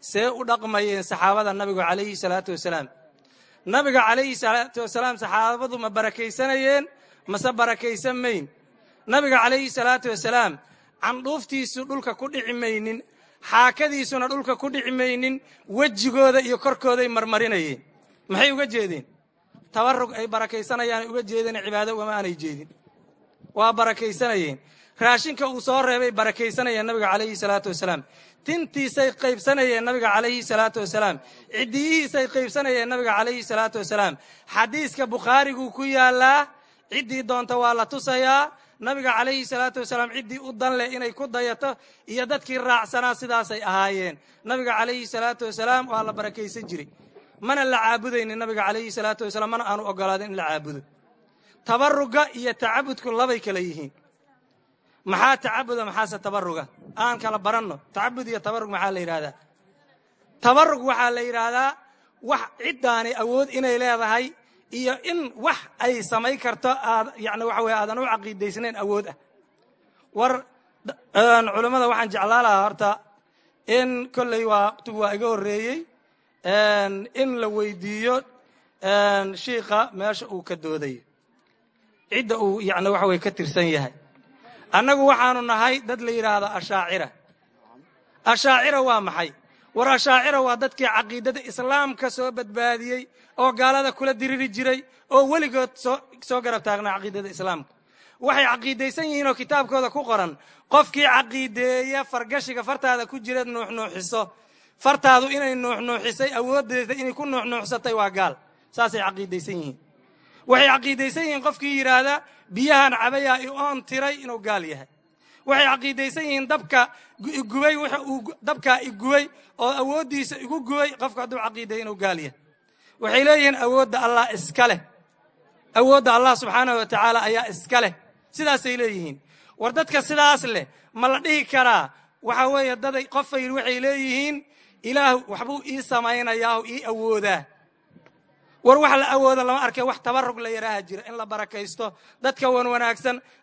See u dhaqmayeen saxaabada nabigu calayhi salaatu wasalaam. Nabiga calayhi salaatu wasalaam saxaabadu ma barakaysanayeen mase barakaysan mayn nabiga calayhi salaatu wasalaam candhuuftiisu dhulka ku dhici maynin xaakadiisuna dhulka ku dhici maynin wejigooda iyo korkooday marmarinayeen. Maxay uga jeedeen? Tabarug ay barakaysanayaan uga jeedeen cibaado ugama aanay jeedin. Waa barakaysanayeen raashinka uu soo reebay barakaysanayeen nabiga calayhi salaatu wasalaam. Tintiisay qaybsanayeen nabiga calayhi salaatu wasalaam. Ciddiyihiisay qaybsanayeen nabiga calayhi salaatu wasalaam. Xadiiska bukhaariguu ku yaalaa ciddii doonta waa la tusayaa nabiga calayhi salaatu wasalaam ciddii u dan leh inay ku dayato iyo dadkii raacsanaa sidaasay ahaayeen. Nabiga calayhi salaatu wasalaam waa la barakaysan jiray. Mana la caabudaynin nabiga calayhi salaatu wasalaam mana aanu ogolaadin in la caabudo. Tabaruga iyo tacabudku labay kala yihiin. Maxaa tacabuda maxaase tabaruga aan kala baranno. Tacabud iyo tabarug maxaa la yidhahdaa tabarug waxaa la yidhaahdaa wax ciddaanay awood inay leedahay iyo in wax ay samayn karto aad yani waxa weye aadan u caqiidaysnayn awood ah. War culammada waxaan jeclaa lahaa horta in kolley waa waqtigu waa iga horreeyey in la weydiiyo shiika meesha uu ka doodayo cidda uu yani waxa weye ka tirsan yahay. Annagu waxaanu nahay dad la yidhaahdo ashaacira. Ashaacira waa maxay war ashaacira waa dadkii caqiidada islaamka soo badbaadiyey oo gaalada kula diriri jiray oo weligood soo garab taagnaa caqiidada islaamka. Waxay caqiidaysan yihiin oo kitaabkooda ku qoran qofkii caqiideeya fargashiga fartaada ku jireed nuuxnuuxiso. Fartaadu inay nuuxnuuxisay awooddeeda inay ku nuuxnuuxsatay waa gaal. Saasay caqiidaysan yihiin. Waxay caqiidaysan yihiin qofkii yidhaahda biyahan cabayaa i oon tiray inuu gaal yahay waxay caqiidaysan yihiin dabka igubay wx uu dabkaa igubay oo awooddiisa igu gubay qofku hadduu caqiiday inuu gaal yahay. Waxay leeyihiin awoodda allah iska leh. Awoodda allah subxaanahu wa tacaala ayaa iska leh. Sidaasay leeyihiin. War dadka sidaas leh ma la dhihi karaa? Waxa weeye daday qofay waxay leeyihiin ilaah waxbuu ii samaynayaa ii awoodaa war wax la awooda lama arkay wax tabarug la yaraaha jira in la barakaysto. Dadka wan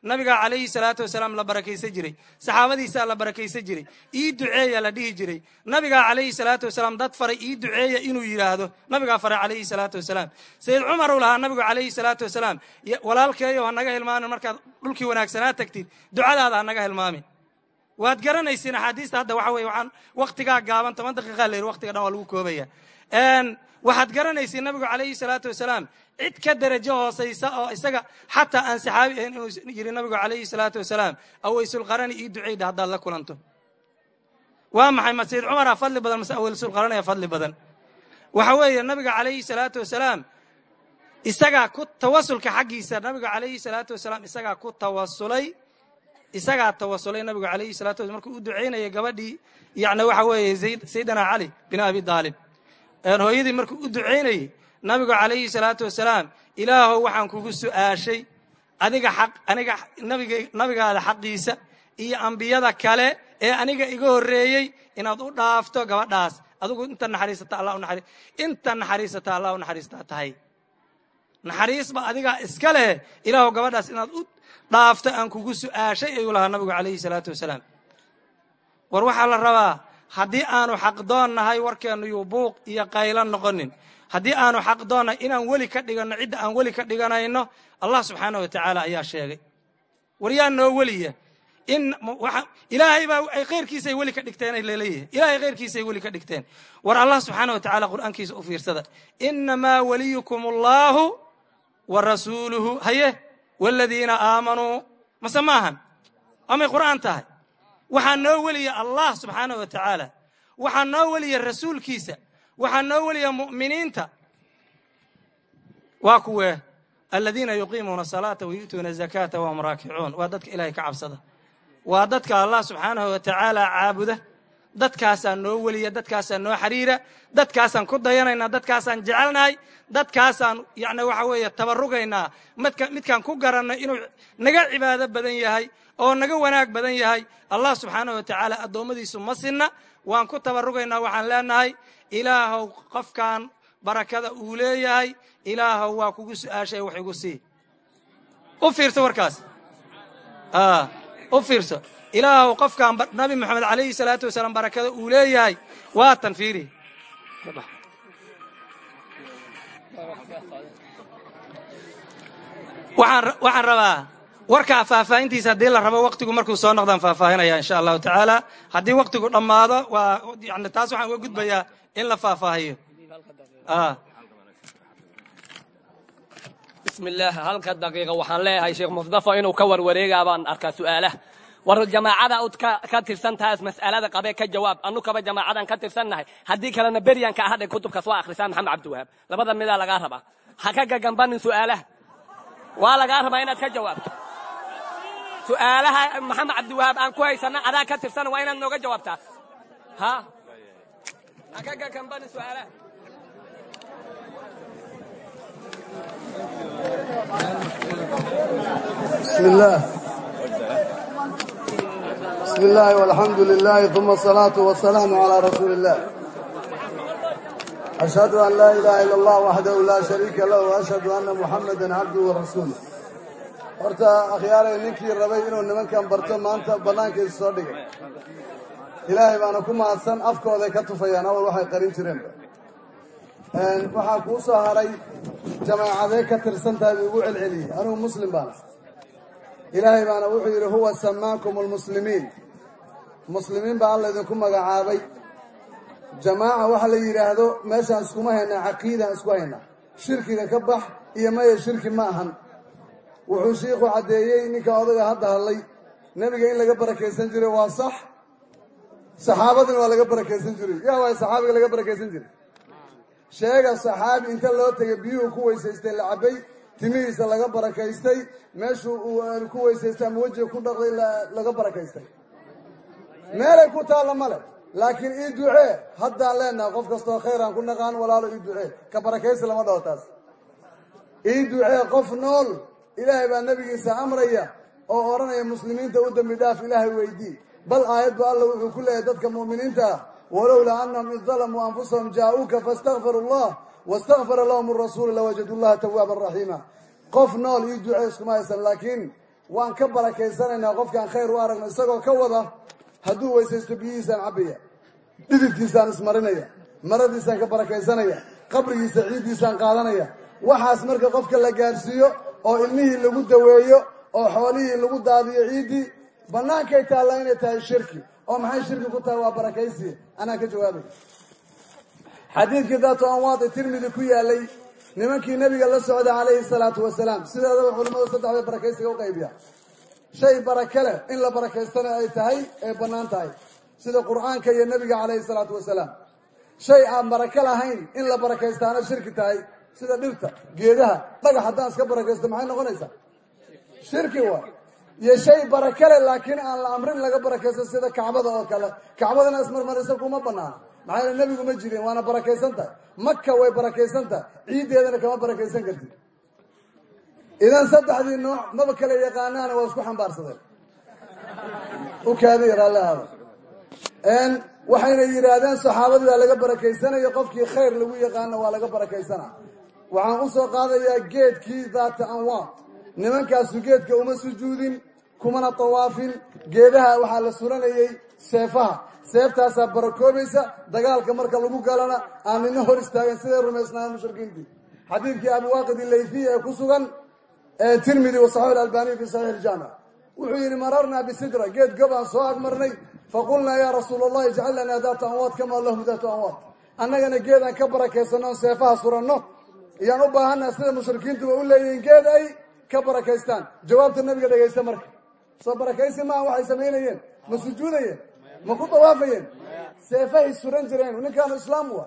nabiga calayhi salaatu wasalaam la barakaysan jiray. Saxaabadiisaa la barakaysan jiray. Ii duceeya la dhihi jiray. Nabigaa calayhi salaatu wasalaam dad faray ii duceeya inuu yidhaahdo nabigaa faray calayhi salaatu wasalaam. Sayid cumar uu lahaa nabigu calayhi salaatu wasalaam walaalkeeyo ha naga hilmaamin markaad dhulkii wanaagsanaa tagtid. Ducadaada ha naga hilmaamin. Waad garanaysiin axaadiista hadda waxa weye waxaan waktigaa gaaban toban daqiiqaa la yidhi waktiga dhan waa lagu koobaya waxaad garanaysiin nabigu calayhi salaatu wasalaam cid ka derajo hoosaysa oo isaga xataa aan saxaabi ahayn inuu yidhi nabigu calayhi salaatu wasalaam aweysulqarani ii duceydha haddaad la kulanto. Waa maxay ma sayid cumara fadli badan mase aweysulqaranaya fadli badan. Waxa weeye nabiga calayhi salaatu wasalaam isagaa ku tawasulka xaggiisa nabiga calayhi salaatu wasalaam isagaa ku tawasulay isagaa tawasulay nabigu calayhi salatu waslam markuu u ducaynayay gabadhii yani waxa weeye sayidina cali bin abi daalib hooyadii markuu u ducaynayey nabigu calayhi salaatu wasalaam ilaahow waxaan kugu su'aashay adiga xaq aniga nabig nabigaada xaqiisa iyo ambiyada kale ee aniga iga horreeyey inaad u dhaafto gabadhaas. Adigu inta naxariisata allah unaxari inta naxariisata allah u naxariistaa tahay. Naxariisba adigaa iska leh ilaahow gabadhaas inaad u dhaafto aan kugu su'aashay ayuu lahaa nabigu calayhi salaatu wasalaam. War waxaa la rabaa haddii aanu xaqdoon nahay warkeennu yuu buuq iyo qaylo noqonin. Haddii aanu xaqdoon nahay inaan weli ka dhiganno cidda aan weli ka dhiganayno allah subxaana wa tacaala ayaa sheegay. War yaa noo weliya? In ilaahay baa ay khayrkiisay weli ka dhigteen ay leeleeyihin ilaahay khayrkiisay weli ka dhigteen. War allah subxaana wa tacaala qur'aankiisa u fiirsada. Inamaa waliyukum allahu wa rasuuluhu haye waladiina aamanuu mase maahan amay qur'aan tahay waxaa noo weliya allah subxaana wa tacaala waxaa noo weliya rasuulkiisa. Waxaa noo weliya mu'miniinta. Waa kuwee aladiina yuqiimuuna asalaata wayu'tuuna azakaata wahum raakicuun. Waa dadka ilaahay ka cabsada. Waa dadka allah subxaanahu wa tacaala caabuda. Dadkaasaa noo weliya dadkaasaa noo xiriira dadkaasaan ku dayanaynaa dadkaasaan jecelnahay dadkaasaan yani waxa weeye tabarugaynaa midka midkaan ku garanay inuu naga cibaado badan yahay oo naga wanaag badan yahay. Allah subxaanahu wa tacaala addoommadiisu ma sinna. Waan ku tabarugaynaa waxaan leenahay ilaahow qofkan barakada uu leeyahay ilaahow waa kugu su'aashay wax igu sii. U fiirso warkaas. U fiirso. Ilaahow qofkan nabi moxamed alayhi salaatu wasalaam barakada uu leeyahay. Waatan fiiri. Waxaan rabaa warkaa faahfaahintiisa haddii la rabo waktigu markuu soo noqdaan faahfaahinaya insha allahu tacaala. Haddii waktigu dhammaado waa yani taas waxaan uga gudbayaa in la faahfaahiyo bismi illaah halka daqiiqa waxaan leeyahay sheekh musdafa inuu ka warwareegaa baan arkaa su'aalaha war jamaacada ud ka tirsan tahaas mas'alada qabee ka jawaab anu jamaacadan ka tirsannahay. Haddii kalena beryanka ahadhe kutubkaas waa akhrisaa maxamed cabdiwahaab labada midaa lagaa rabaa. Ha ka gagambanin su'aalaha waa lagaa rabaa inaad ka jawaabto su'aalaha maxamed cabdiwahaab aan ku haysana adaa ka tirsan waa inaad nooga jawaabtaa. Bsmi illaahi walxamdu lilaahi uma asalaatu wasalaamu ashhadu an laa ilaaha illa allah waxdahu laa shariika lah wa ashhadu anna muxamada cabduhu wa rasuuluh horta akhyaalay ninkii rabay inuu nimankan barto maanta bannaankiisa soo dhigay. Ilaahay baana ku mahadsan afkooday ka tufayaan awal waxay qarin jireenba waxaa kuu soo haray jamaacadee ka tirsan tahay buu igu celceliyey. Anigu muslim baana. Ilaahay baana wuxuu yidhi huwa samaakum almuslimiin muslimiin baa alla idinku magacaabay. Jamaaca waxa la yidhaahdo meeshaan iskuma haynaa caqiidaan isku haynaa shirkiga ka bax iyo maya shirki ma ahan wuxuu shiikhu caddeeyey ninka odaga hadda hadlay nebiga in laga barakaysan jiray waa sax. Saxaabadina waa laga barakaysan jiray. Yaa waay saxaabiga laga barakaysan jiray. Sheega saxaabi inta loo tegay biyuhu ku weysaystay la cabay timihiisa laga barakaystay meeshuu uu ku weysaystay ama wejiga ku dhaqday laga barakaystay. Meelay ku taalla male laakiin ii ducee haddaan leenahay qof kastoo khayraan ku naqaan walaalo ii ducee. Ka barakaysi lama dhaho taas. Ii ducee qof nool ilaahay baa nebigiisa amraya oo odhanaya muslimiinta u dembi dhaaf ilaahay weydii bal aayaddu alla wuxuu ku leeyahay dadka mu'miniinta ah walowlaa annahum id dalamuu anfusahum jaa-uuka faastakfaru allah wastakfara lahum arasuulu lawajadu llaha tawaaban raxiima qof nool ii ducee iskuma haysan laakiin waan ka barakaysanaynaa qofkaan khayr u aragno isagoo ka wada hadduu weysaysto biyihiisaan cabbaya dhididkiisaan ismarinaya maradiisaan ka barakaysanaya qabrigiisa ciiddiisaan qaadanaya. Waxaas marka qofka la gaarsiiyo oo ilmihii lagu daweeyo oo xoolihii lagu daadiyo ciiddii bannaankay taallaa inay tahay shirki. Oo maxay shirki ku tahay? Waa barakaysiya anaa ka jawaabay. Xadiidkii daatu anwaad ee tirmidi ku yaalay nimankii nebiga la socda calayhi salaatu wasalaam sideedaba culimmadu saddex bay barakaysiga u qaybiya shay barake leh in la barakaystana ay tahay ee bannaan tahay. Sida qur'aanka iyo nebiga calayhi salaatu wasalaam. Shay aan barake lahayn in la barakaystaana shirki tahay sida dhirta geedaha dhagax haddaan iska barakaysto maxay noqonaysaa? Shirki waa. Iyo shay barake laakiin aan la amrin laga barakaysto sida kacbada oo kale. Kacbadana ismarmarisa kuma banaana. Maxaa yeele nebigu ma jirin waana barakaysan tahay. Maka way barakaysan tahay. Ciiddeedana kama barakaysan kartid. Idan saddexdii nooc maba kala yaqaanaana waa isku xambaarsadeen u kaadiy raallihaada waxayna yidhaahdeen saxaabadii baa laga barakaysanayo qofkii khayr lagu yaqaano waa laga barakaysana waxaan u soo qaadayaa geedkii daata anwaad nimankaasu geedka uma sujuudin kumana tawaafin. Geedaha waxaa la suranayey seefaha. Seeftaasaa barakoobaysa dagaalka marka lagu galana aan nina hor istaagin siday rumaysnaayen mushrikiintii xadiidkii abiwaaqid ilayfiya ee ku sugan tirmidi wa saxiix albaniy fi saxiix iljaamic wuxuu yidhi mararnaa bisidra geed gobaan soo agmarnay. Faqulnaa yaa rasuula allahi ijcal lanaa daata anwaad kamaa lahum daatu anwaad annagana geedaan ka barakaysanno on seefaha suranno ayaan u baahannaha sida mushrikiintuba u leeyihiin geed ay ka barakaystaan. Jawaabta nabiga dhegaysta marka. Soo barakaysi maaha waxay samaynayeen ma sujuudayeen ma ku dawaafayeen. Seefahay suran jireen ninkaanu islaam wa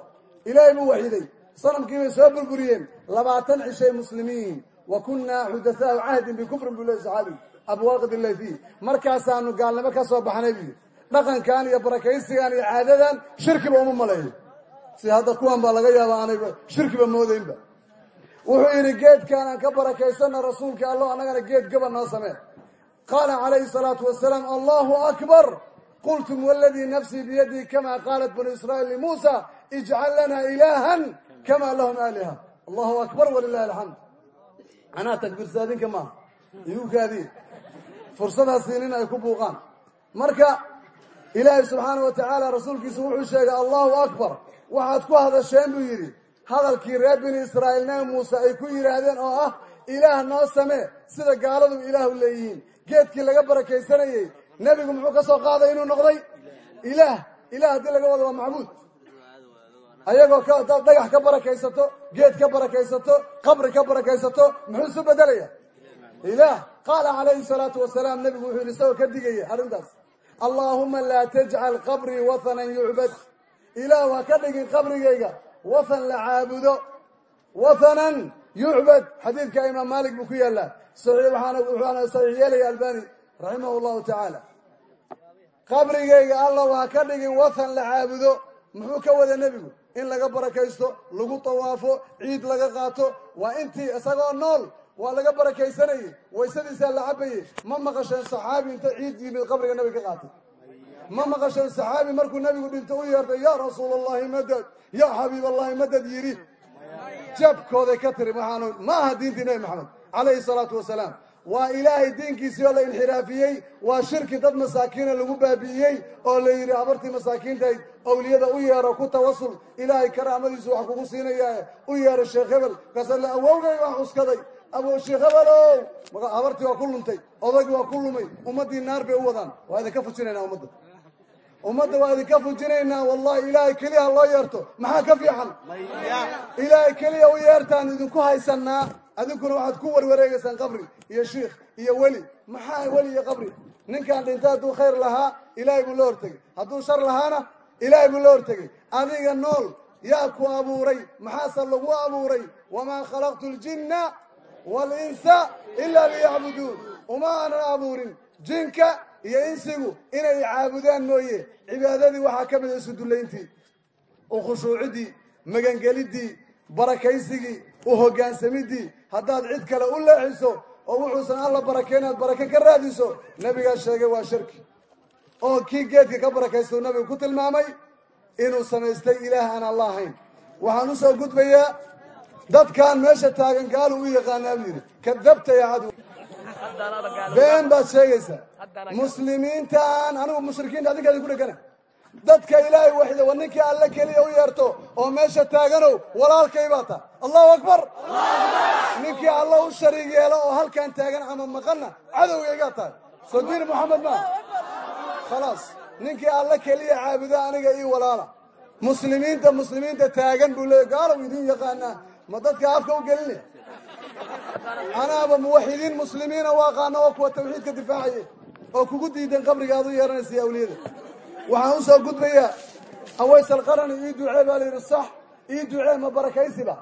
ilaahay buu waxiday. Sanamkii bay soo burburiyeen. Labaatan cishay muslimiin. Wa kunnaa xudathaau cahdin bikufrin buu leey saxaabigu abwaaqid ilayfi markaasaanu gaalnimo ka soo baxnay yidhi. Dhaqankan iyo barakaysigan iyo caadadan shirkiba uma maleeyo si hadda kuwan baa laga yaaba aanay shirkiba moodaynba wuxuu yidhi geedkaan aan ka barakaysana rasuulka allo annagana geed gaba noo samee. Qaala calayhi salaatu wasalaam allahu akbar! Qultum waladii nafsii biyadii kama qaalat banu israa'iil limuusa ijcal lana ilaahan kama lahum aaliha. Allahu akbar walilahi alxamd. Anaa takbiirsaadinka maaha. Iyukaadii fursadaasiin in ay ku buuqaan. Marka ilaahay subxaana wa tacaala rasuulkiisu wuxuu sheegay allahu akbar! Waxaad ku hadasheen buu yidhi hadalkii reer bini israa'iil nabi muuse ay ku yidhaahdeen oo ah ilaah noo samee sida gaaladu ilaahu leeyihiin. Geedkii laga barakaysanayey nebigu muxuu ka soo qaaday inuu noqday ilaah ilaah haddii laga wado waa macbuud. Ayagoo ka dhagax ka barakaysato geed ka barakaysato qabri ka barakaysato muxuu isu bedelaya ilaah qaala calayhi salaatu wasalaam nebigu wuxuu yidhi isagoo ka digaya arrintaas allaahuma laa tajcal qabrii wathanan yucbad. Ilaah ha ka dhigin qabrigayga wathan la caabudo wathanan yucbad. Xadiidka imaam maalik buu ku yaallaa. Waxaana saxiix yeelaya albani raximahu llahu tacaala. Qabrigayga allah ha ka dhigin wathan la caabudo muxuu ka wada nebigu? In laga barakaysto lagu tawaafo ciid laga qaato waa intii isagoo nool waa laga barakaysanayey waysadiisaa la cabayey ma maqasheen saxaabi inta ciid yimid qabriga nabiga ka qaatay ma maqasheen saxaabi markuu nabigu dhinto u yeertay yaa rasuula allahi madad yaa xabiib allahi madad yidhi. Jabkooday ka tiri waxaanu ma aha diintii nebi maxamed calayhi salaatu wasalaam. Waa ilaahay diinkiisii oo la inxiraafiyey waa shirki dad masaakiina lagu baabi'iyey oo la yidhi habartii masaakiintayd owliyada u yeero ku tawasul ilaahay karaamadiisu wax kugu siinayaae u yeero sheekh hebel markaasa la awowgay wax cuskaday sheekh hebelow habartii waa ku luntay odagii waa ku lumay. Ummaddii naar bay u wadaan. Waa idinka fujinaynaa ummadda ummadda waa idinka fujinaynaa wallahi ilaahay keliya ha loo yeerto. Maxaa ka fiican? Ilaahay keliya u yeertaan idinku haysanaa adinkuna waxaad ku warwareegaysaan qabri iyo shiikh iyo weli. Maxaa weli iyo qabri? Ninkaan dhinta hadduu khayr lahaa ilaahay buu la hortegey. Hadduu shar lahaana ilaahay buu la hortegey. Adiga nool yaa ku abuuray maxaase lagu abuuray? Wamaa khalaqtu ljinna waalinsa ilaa liyacbuduun. Uma aanan abuurin jinka iyo insigu inay caabudaan mooye cibaadadii waxaa ka mid a isudullayntii u khushuuciddii magangeliddii barakaysigii u hoggaansamidii haddaad cid kale u leexiso oo wuxuusan alla barakay inaad barake ka raadiso nebigaa sheegay waa shirki. Oo kii geedka ka barakaysta uu nabigu ku tilmaamay inuu samaystay ilaah aan alla ahayn. Waxaan u soo gudbayaa dadkan meesha taagan gaalu u yaqaanaa buu yidhi kadabta ya been baad sheegaysaa muslimiintaan anigu mushrikiinta adinka idinku dhegana. Dadka ilaahay waxda war ninkii alle keliya u yeerto oo meesha taaganow walaalkay baa ta. Allahu akbar. Ninkii alla u shariig yeelo oo halkan taagan ama maqanna cadowgaygaa tahay soo diin moxamed maa khalaas. Ninkii alle keliya caabuda aniga ii walaala. Muslimiinta muslimiinta taagan buu leeya gaalow idin yaqaanaa. Ma dadka afka u geline anaaba muwaxidiin muslimiina u aqaana oo kuwa tawxiidka difaacaya oo kugu diidan qabriga aad u yeeranaysa awliyada waxaan u soo gudbayaa awaysal qarani ii ducee baa la yidhi sax ii ducee ma barakaysiba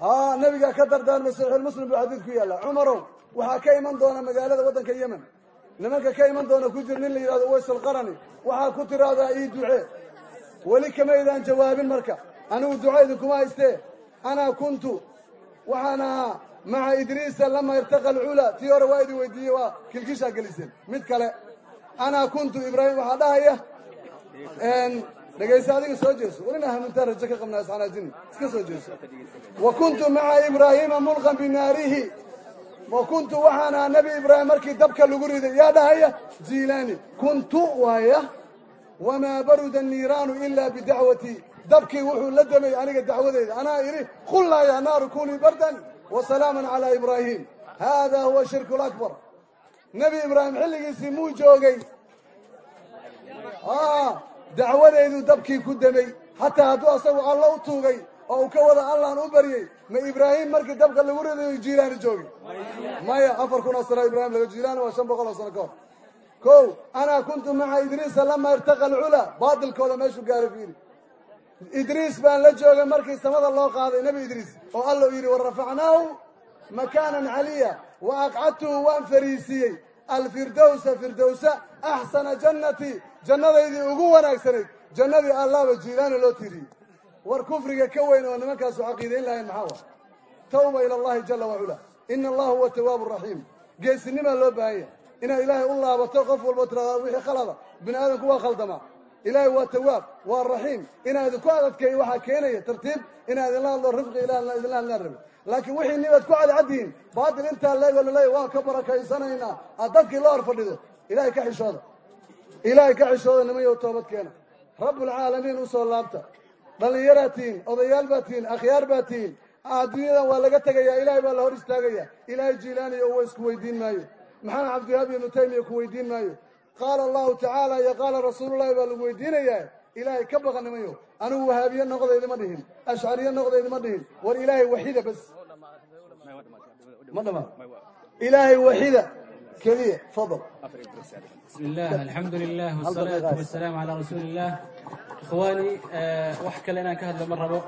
haa nabigaa ka dardaarmay saxiixulmuslim buu xadiid ku yaalla cumarow waxaa ka iman doona magaalada waddanka yemen. Nimanka ka iman doona ku jir nin la yidhahdo awaysal qarani waxaa ku tiraahdaa ii ducee. Weli kamaydaan jawaabin marka. Anigu duco idinkuma haystee. Anaa kuntu waxaan ahaa maca idriisa lama irtaqa alculaa tii hore waa idin weydiiyey waa kilkishaa geliseen mid kale anaa kuntu ibraahim waxaa dhahaya dhegaysa adiga soo jeeso. Welina hamintaan rajo ka qabnaa isxanaajini iska soo jeeso. Wa kuntu maca ibraahiima mulqan binaarihi. Wa kuntu waxaan ahaa nebi ibraahim markii dabka lagu riday. Yaa dhahaya jiilaani kuntu waaya wamaa baruda niiraanu ilaa bidacwatii dabkii wuxuu la damay aniga dacwadeyda anaa idhi qulnaa yaa naaru kunii bardan wa salaaman calaa ibraahim. Hada huwa shirku lakbar nebi ibraahim xilligiisii muu joogay? Dacwadeedu dabkii ku demey xataa hadduu asagu alla u tuugay oo uu ka wada allaan u baryey ma ibraahim markii dabka lagu ridayo jiilaani joogay? Maya afar kun oo sano ibraahim laga jiilaani waa shan boqol oo sano ka kow anaa kuntu maca idriisa lama irtaqa alculaa baatilkooda meeshuu gaara fiiri idriis baan la joogay markii samada loo qaaday nebi idriis oo alla yidhi wa rafacnaahu makaanan caliya wa aqcadtuhu waan fariisiiyey alfirdowsa firdowsa axsana jannati. Jannadaydii ugu wanaagsanayd jannadii allaaba jiilaani loo tiiriyey war kufriga ka weyn oo nimankaasu caqiidayn lahayn maxaa wa tawba ila allahi jala wacula ina allaha huwa tawaabu raxiim geesinimaa loo baahan yahay. Inaad ilaahay u laabato qof walbo tiraada wixii khalada. Bini aadamku waa khaldamaa ilaahay waa tawaab waa raxiim inaa idinku adadkeeyo waxaa keenaya tartiib. Inaa idinla hadlo rifqi ilah idinla hadlaan rabi laakiin wixii nibaad ku cadcaddihiin baatil intaa leego laleeya waan ka barakaysanaynaa. Aad dadkii loo hor fadhido ilaahay ka xishooda. Ilaahay ka xishooda nimayow toobad keena. Rabbulcaalamiin u soo laabta. Dhallinyaraad tihiin odayaal baad tihiin akhyaar baad tihiin adduunyadan waa laga tegayaa ilaahay baa la hor istaagayaa. Ilaahay jiilaaniyo uwa isku weydiin maayo. Maxamed cabdiwahaab ibnu taymiya ku weydiin maayo qaala allahu tacaala iyo qaala rasuululahi baa lagu weydiinayaa ilaahay ka baqa anigu wahaabiye noqdaydima dhihin. Ashcariye noqdaydima dhihin. War ilaahay waxida bas. Ma dhama ilaahay waxida keliya fadal bismillaah alxamdu lilah wsalaatu wasalaamu calaa rasuuliillaah ikhwaani eh, wax kale inaan ka hadlo ma rabo.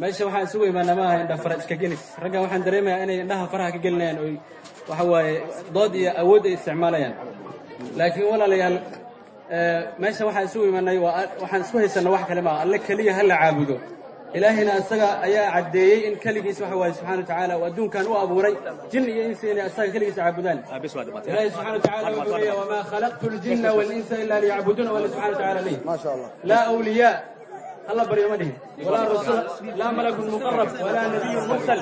Meesha waxaan isugu imaanaa maaha indha fara iska gelis raggan waxaan dareemayaa inay indhaha faraha ka gelinayaan oy waxa waaye dood iyo awood ay isticmaalayaan laakiin walaalayaal meesha waxaan isugu imanay waxaan isku haysana wax kale maaha alle keliya ha la caabudo. Ilaahayna asaga ayaa caddeeyey in keligiis waxa waaye subxana wa tacaala oo adduunkan u abuuray jin iyo insi inay asaga keligiis caabudaan. Ilaahay subxana wa tacala wuxuu leeya wamaa khalaqtu ljinna walinsa ilaa liyacbuduun wala subxana wa tacala ley laa awliyaa alla baryo ma dhihin. Walaa rasul laa malakun muqarab walaa nabiyun mursal.